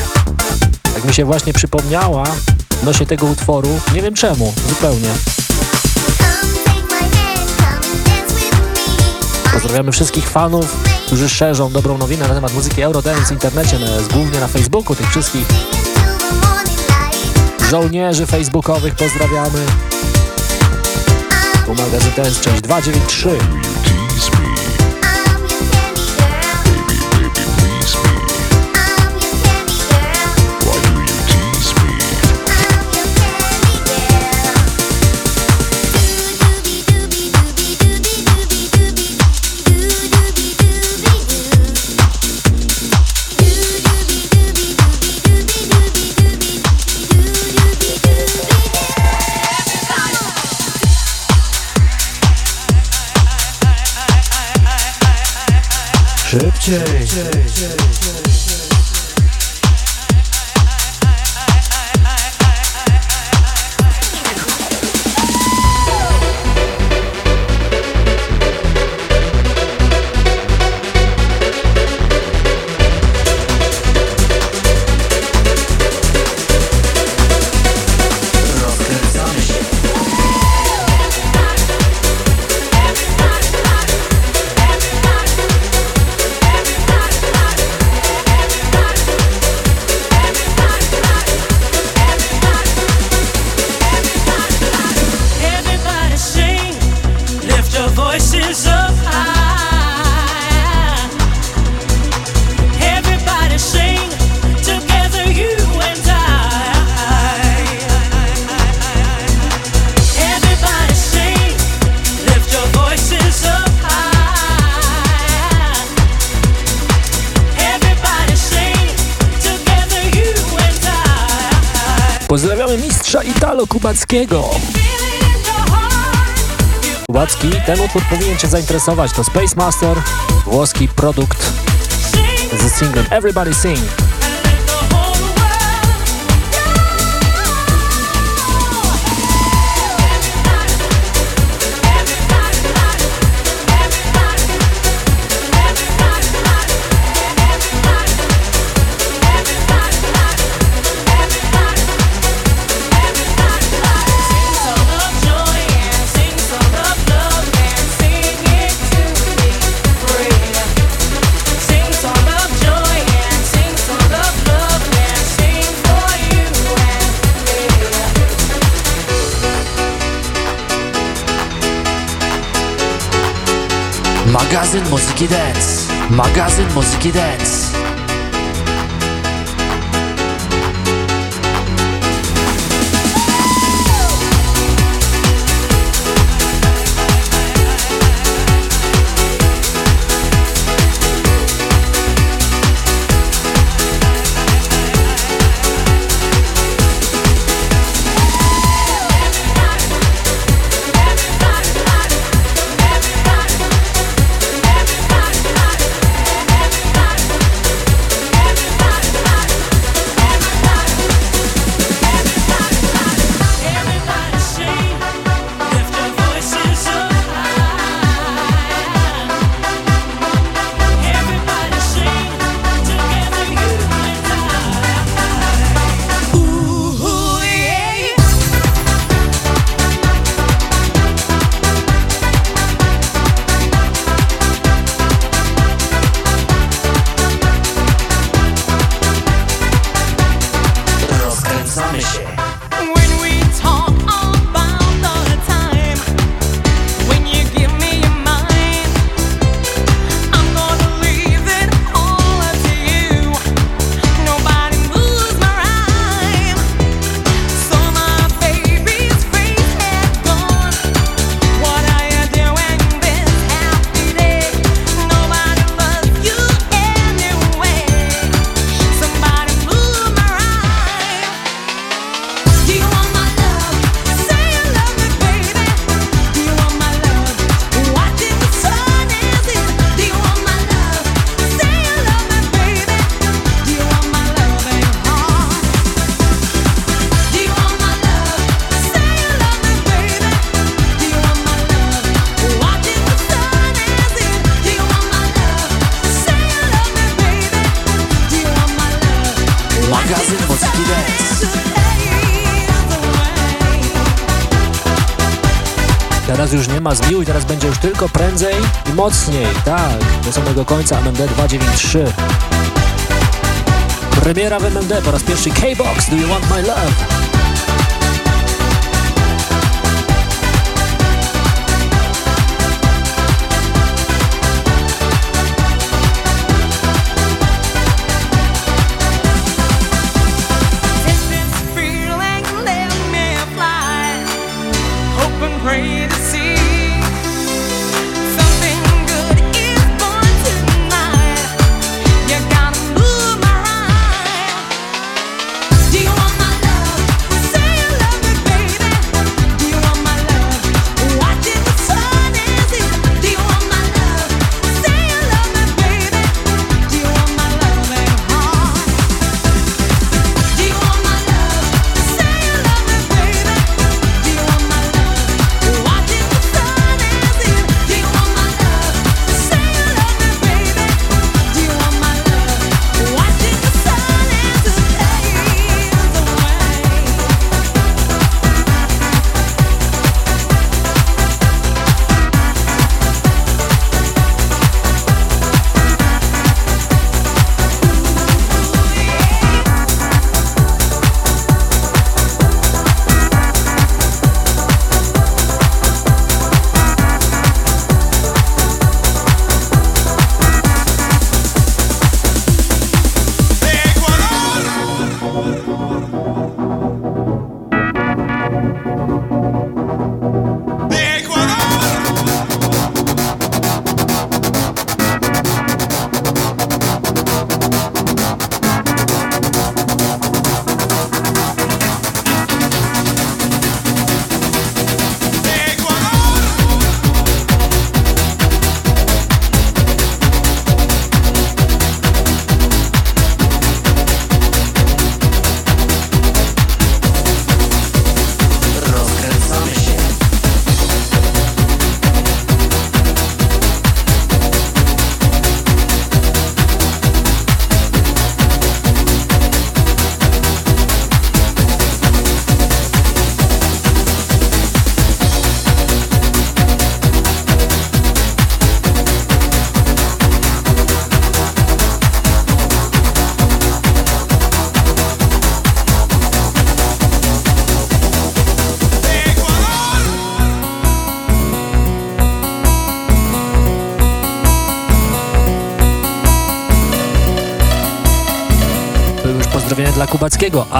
Jak mi się właśnie przypomniała nosie tego utworu, nie wiem czemu, zupełnie. Pozdrawiamy wszystkich fanów, którzy szerzą dobrą nowinę na temat muzyki Eurodance w internecie, głównie na Facebooku, tych wszystkich żołnierzy facebookowych pozdrawiamy. Tu magazyn Dance, część 293. Kubackiego. Kubacki, ten utwór powinien Cię zainteresować. To Space Master, włoski produkt z singlem Everybody Sing. Magazyn Muzyki Dance. Magazyn Muzyki Dance. Mocniej. Tak, do samego końca MMD 293. Premiera w MMD po raz pierwszy K-Box, Do You Want My Love?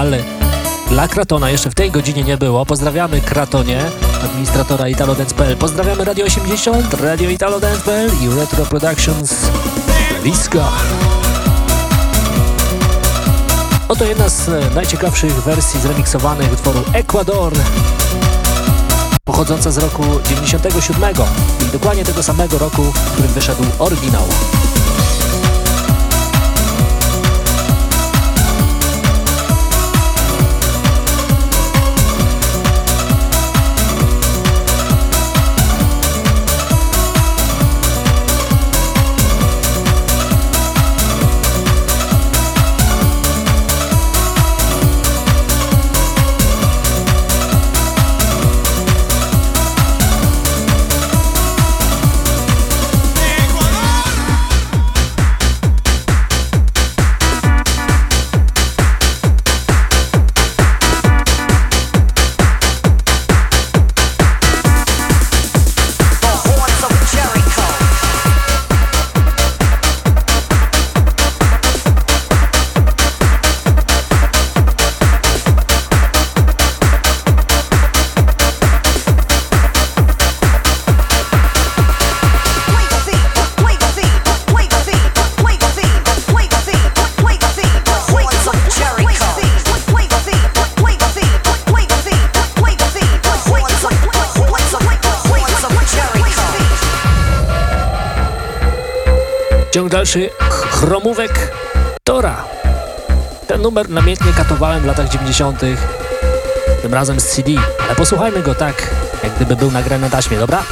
Ale dla Kratona jeszcze w tej godzinie nie było. Pozdrawiamy Kratonie, administratora italodance.pl. Pozdrawiamy Radio 80, Radio italodance.pl i Retro Productions Visco. Oto jedna z e, najciekawszych wersji zremiksowanych utworu Ecuador pochodząca z roku 97, czyli dokładnie tego samego roku, w którym wyszedł oryginał. Namiętnie katowałem w latach 90. Tym razem z CD, ale posłuchajmy go tak, jak gdyby był nagrany na taśmie, dobra?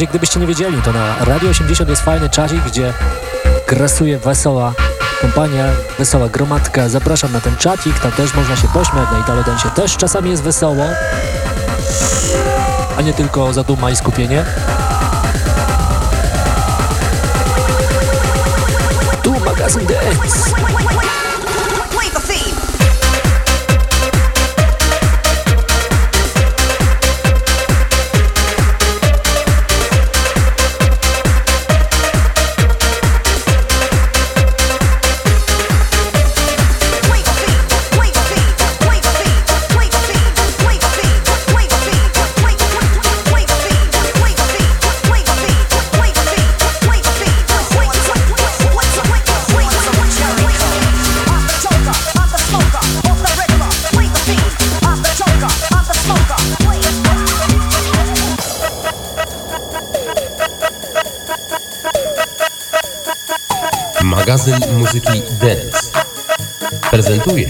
Razie gdybyście nie wiedzieli, to na Radio 80 jest fajny czazik, gdzie grasuje wesoła kompania, wesoła gromadka. Zapraszam na ten czatik, tam też można się pośmiać, na Italodensie też czasami jest wesoło, a nie tylko zaduma i skupienie. Tu magazyn Dance. Muzyki Dance. Prezentuje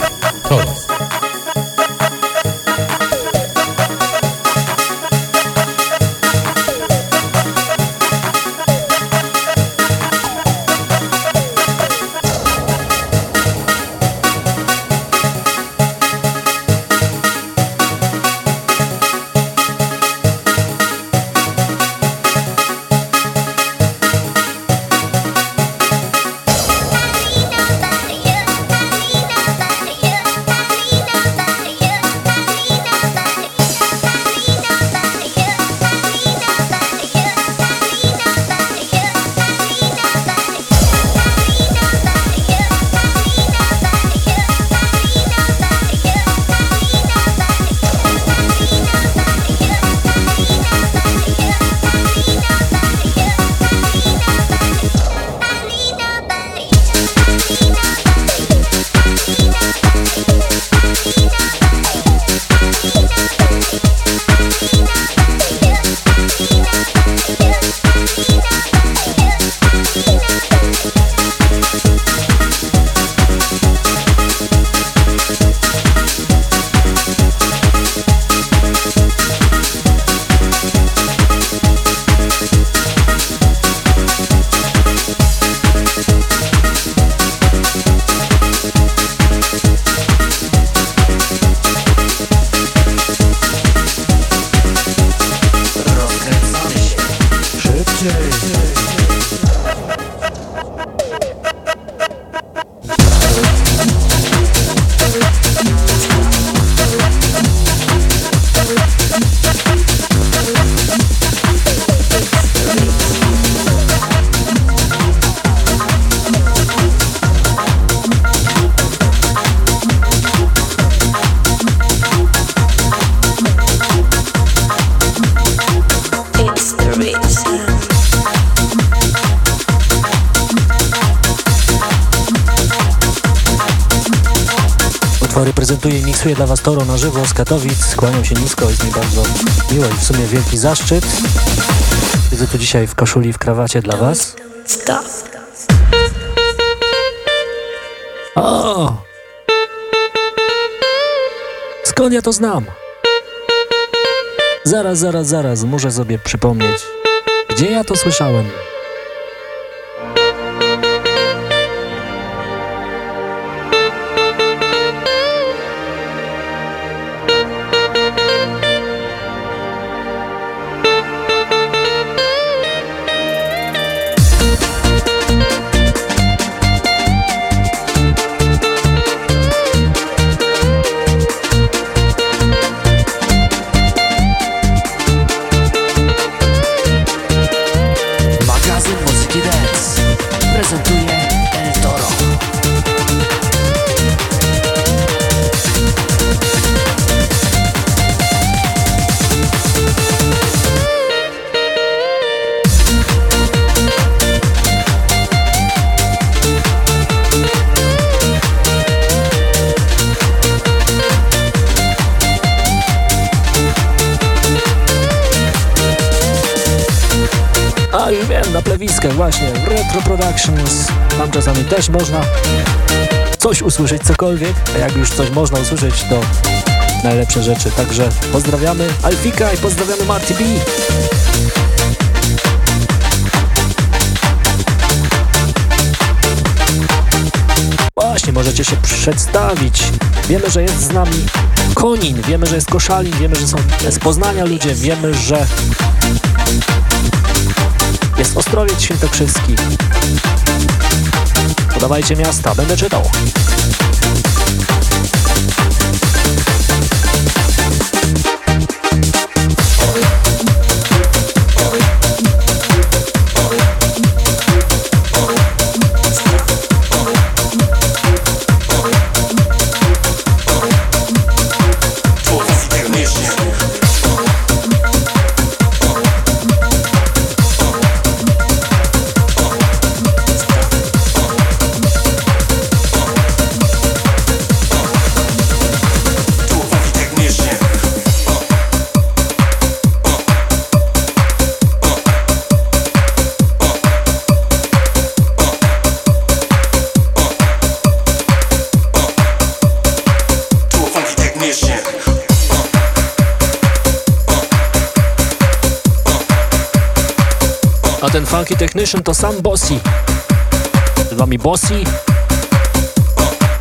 miksuje dla Was Toro na żywo z Katowic. Kłaniam się nisko, jest mi bardzo miło i w sumie wielki zaszczyt. Widzę tu dzisiaj w koszuli, w krawacie dla Was. O! Skąd ja to znam? Zaraz, zaraz, zaraz, muszę sobie przypomnieć. Gdzie ja to słyszałem? Productions. Tam czasami też można coś usłyszeć, cokolwiek, a jak już coś można usłyszeć, to najlepsze rzeczy. Także pozdrawiamy Alfika i pozdrawiamy Marty B. Właśnie, możecie się przedstawić. Wiemy, że jest z nami Konin, wiemy, że jest Koszalin, wiemy, że są z Poznania ludzie, wiemy, że jest Ostrowiec Świętokrzyski. Podawajcie miasta, będę czytał. Funky Technician to sam Bossy. Z wami Bossy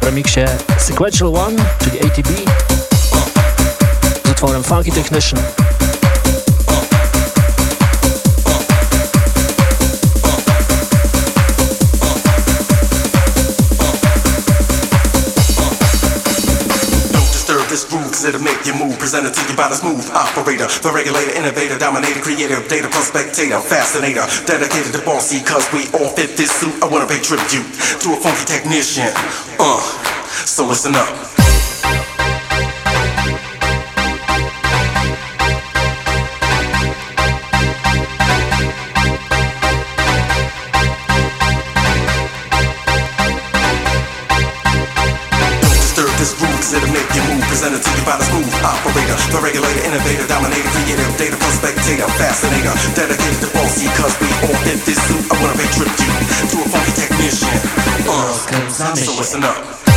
w remiksie Sequential One, czyli ATB z utworem Funky Technician. It'll make you move. Presented to you by the smooth operator, the regulator, innovator, dominator, creator, data prospectator, fascinator, dedicated to bossy, cause we all fit this suit. I wanna pay tribute to a funky technician. Uh, so listen up. The regulator, innovator, dominator, creative, data prospectator, fascinator, dedicated to bossy, cause we all fit this suit. I wanna pay tribute to a funky technician. Uh, so listen up.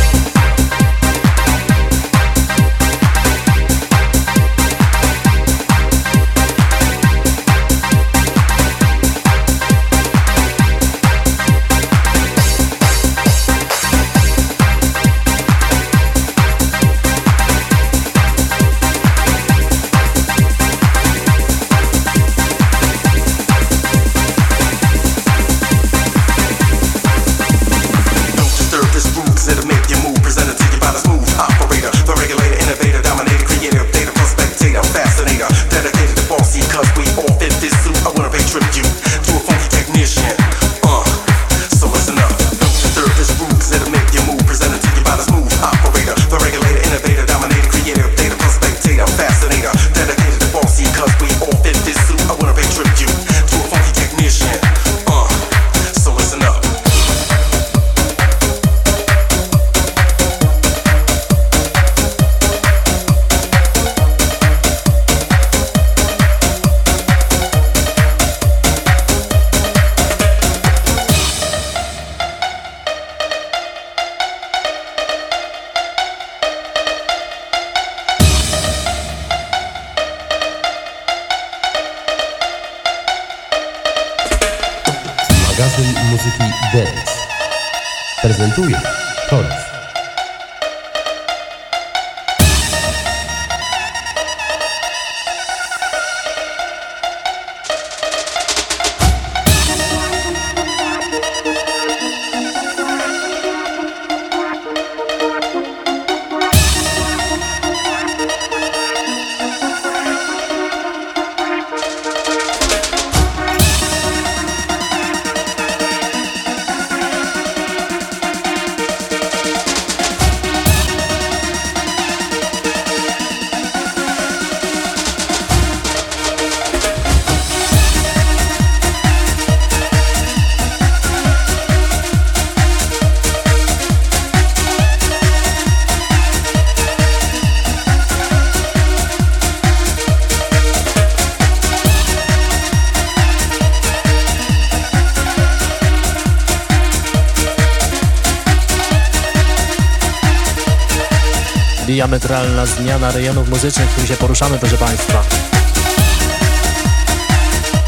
Zmiana rejonów muzycznych, w których się poruszamy, proszę Państwa.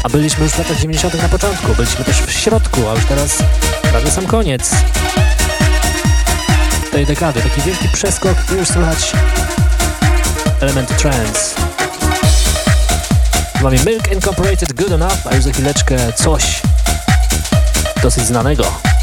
A byliśmy już w latach 90. na początku, byliśmy też w środku, a już teraz prawie sam koniec tej dekady. Taki wielki przeskok, tu już słychać element trance. Mamy Milk Incorporated Good Enough, a już za chwileczkę coś dosyć znanego.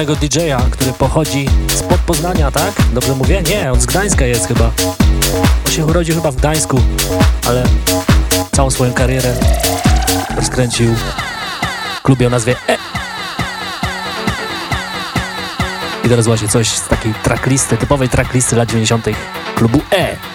Pewnego DJ-a, który pochodzi spod Poznania, tak? Dobrze mówię? Nie, on z Gdańska jest chyba. On się urodził chyba w Gdańsku, ale całą swoją karierę rozkręcił w klubie o nazwie E. I teraz właśnie coś z takiej tracklisty, typowej tracklisty lat 90. klubu E.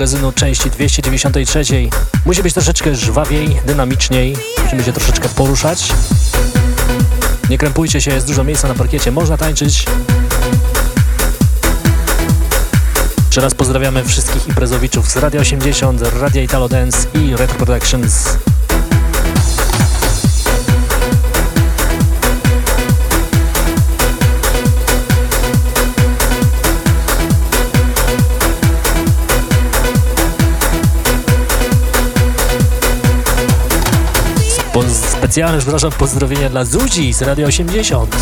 magazynu części 293. Musi być troszeczkę żwawiej, dynamiczniej, musimy się troszeczkę poruszać. Nie krępujcie się, jest dużo miejsca na parkiecie, można tańczyć. Jeszcze raz pozdrawiamy wszystkich imprezowiczów z Radio 80, Radia Italo Dance i Retro Productions. Specjalne, przepraszam, pozdrowienia dla Zuzi z Radio 80.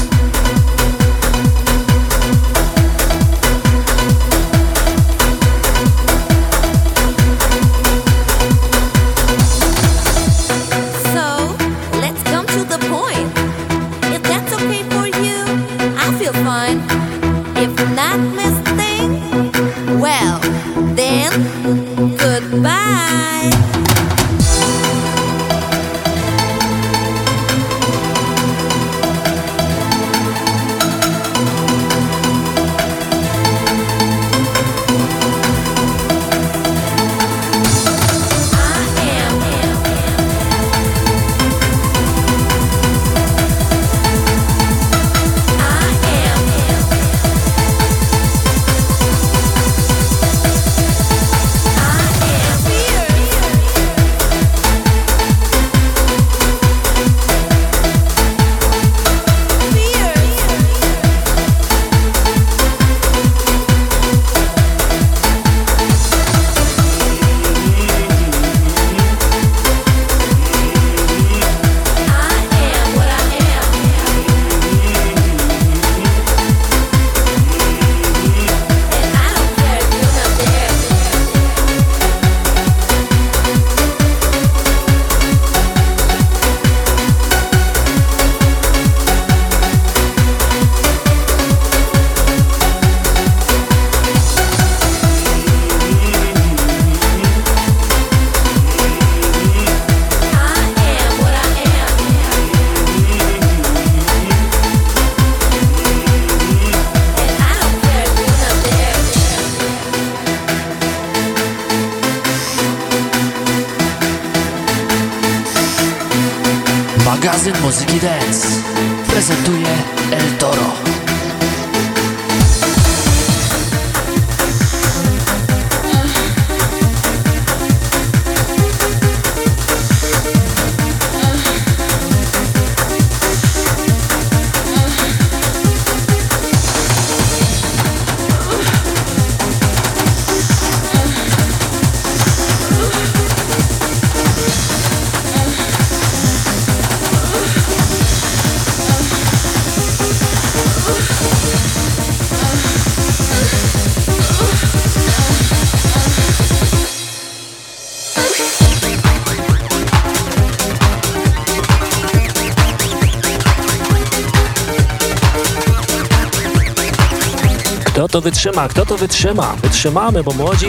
wytrzyma? Kto to wytrzyma? Wytrzymamy, bo młodzi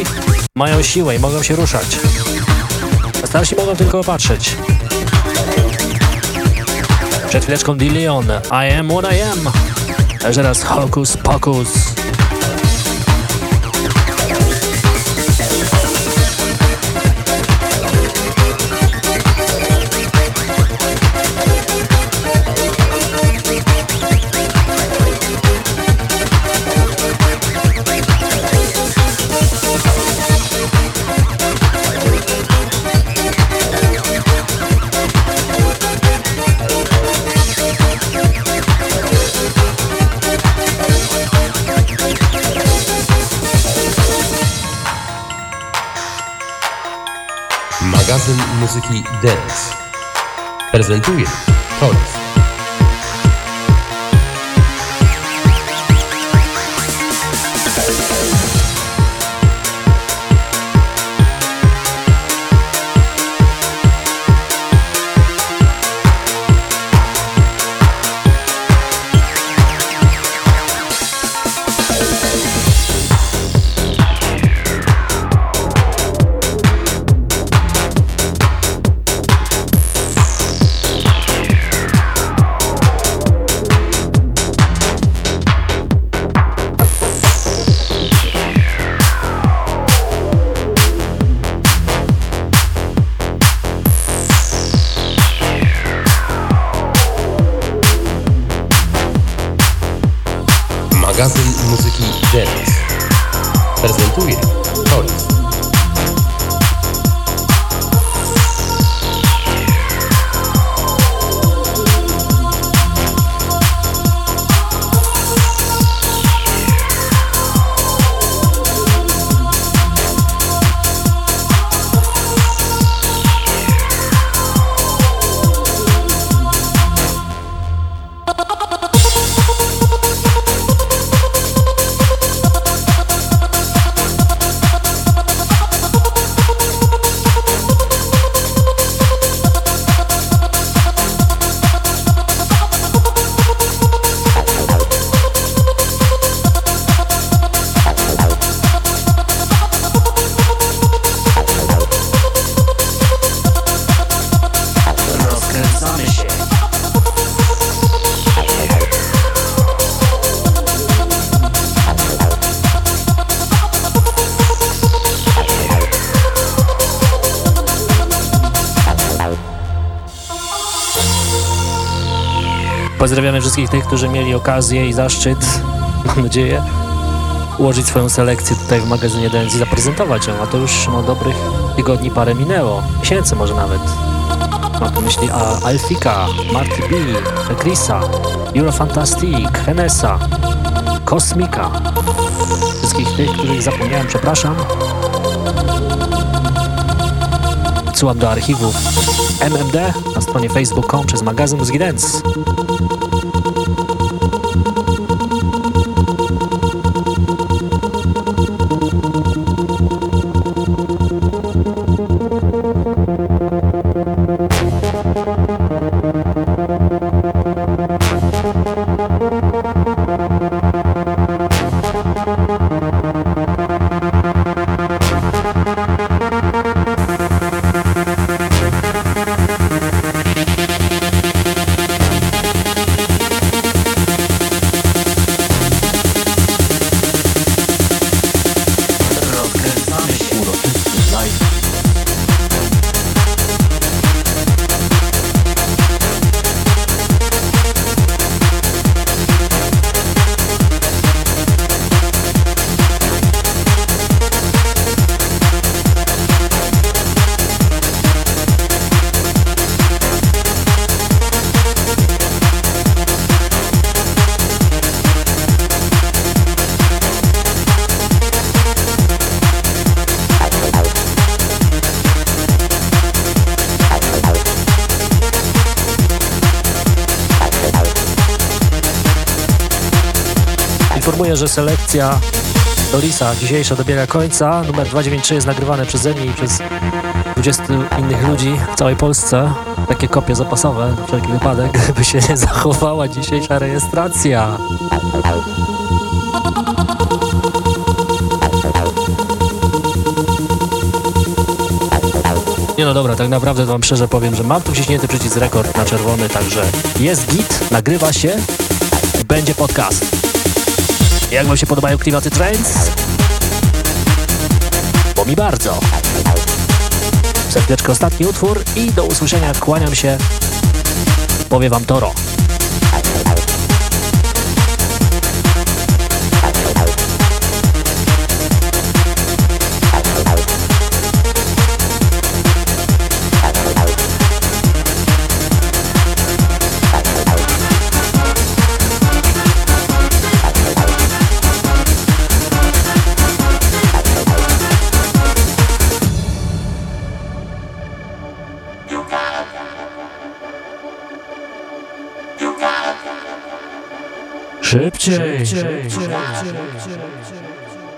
mają siłę i mogą się ruszać. A starsi mogą tylko patrzeć. Przed chwileczką Dillion, I am what I am. A teraz Hocus Pocus. Muzyki dance. Prezentuje Torres. Pozdrawiamy wszystkich tych, którzy mieli okazję i zaszczyt, mam nadzieję, ułożyć swoją selekcję tutaj w magazynie Dance i zaprezentować ją, a to już no, dobrych tygodni parę minęło, miesięcy może nawet. Mam tu myśli a Alfika, Marty B, Chrisa, Eurofantastic, Henesa, Kosmika. Wszystkich tych, których zapomniałem, przepraszam. Odsyłam do archiwów MMD na stronie facebook.com przez magazyn Muzyki. Informuję, że selekcja Dorisa dzisiejsza dobiega końca. Numer 293 jest nagrywany przeze mnie i przez 20 innych ludzi w całej Polsce. Takie kopie zapasowe na wszelki wypadek, by się nie zachowała dzisiejsza rejestracja. Nie no dobra, tak naprawdę wam szczerze powiem, że mam tu wciśnięty przycisk rekord na czerwony, także jest git, nagrywa się, będzie podcast. Jak wam się podobają klimaty trends? Bo mi bardzo. Serdecznie ostatni utwór i do usłyszenia kłaniam się. Powie wam Toro.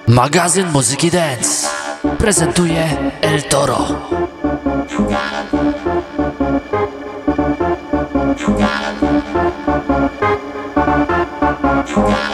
Magazyn Muzyki Dance prezentuje El Toro. Jedziemy.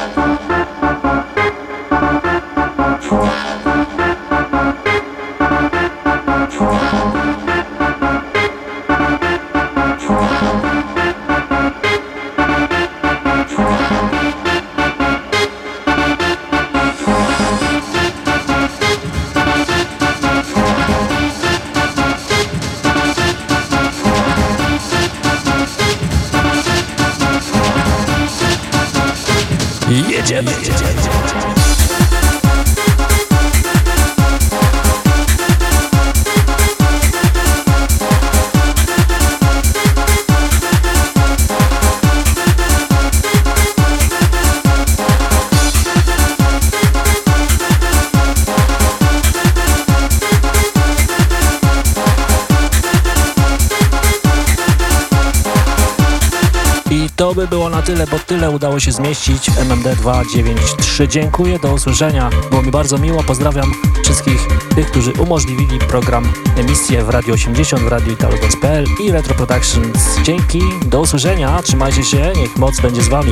Tyle, udało się zmieścić w MMD 293. Dziękuję, do usłyszenia. Było mi bardzo miło. Pozdrawiam wszystkich tych, którzy umożliwili program, emisję w Radio 80, w Radio Italodance.pl i Retro Productions. Dzięki, do usłyszenia. Trzymajcie się, niech moc będzie z wami.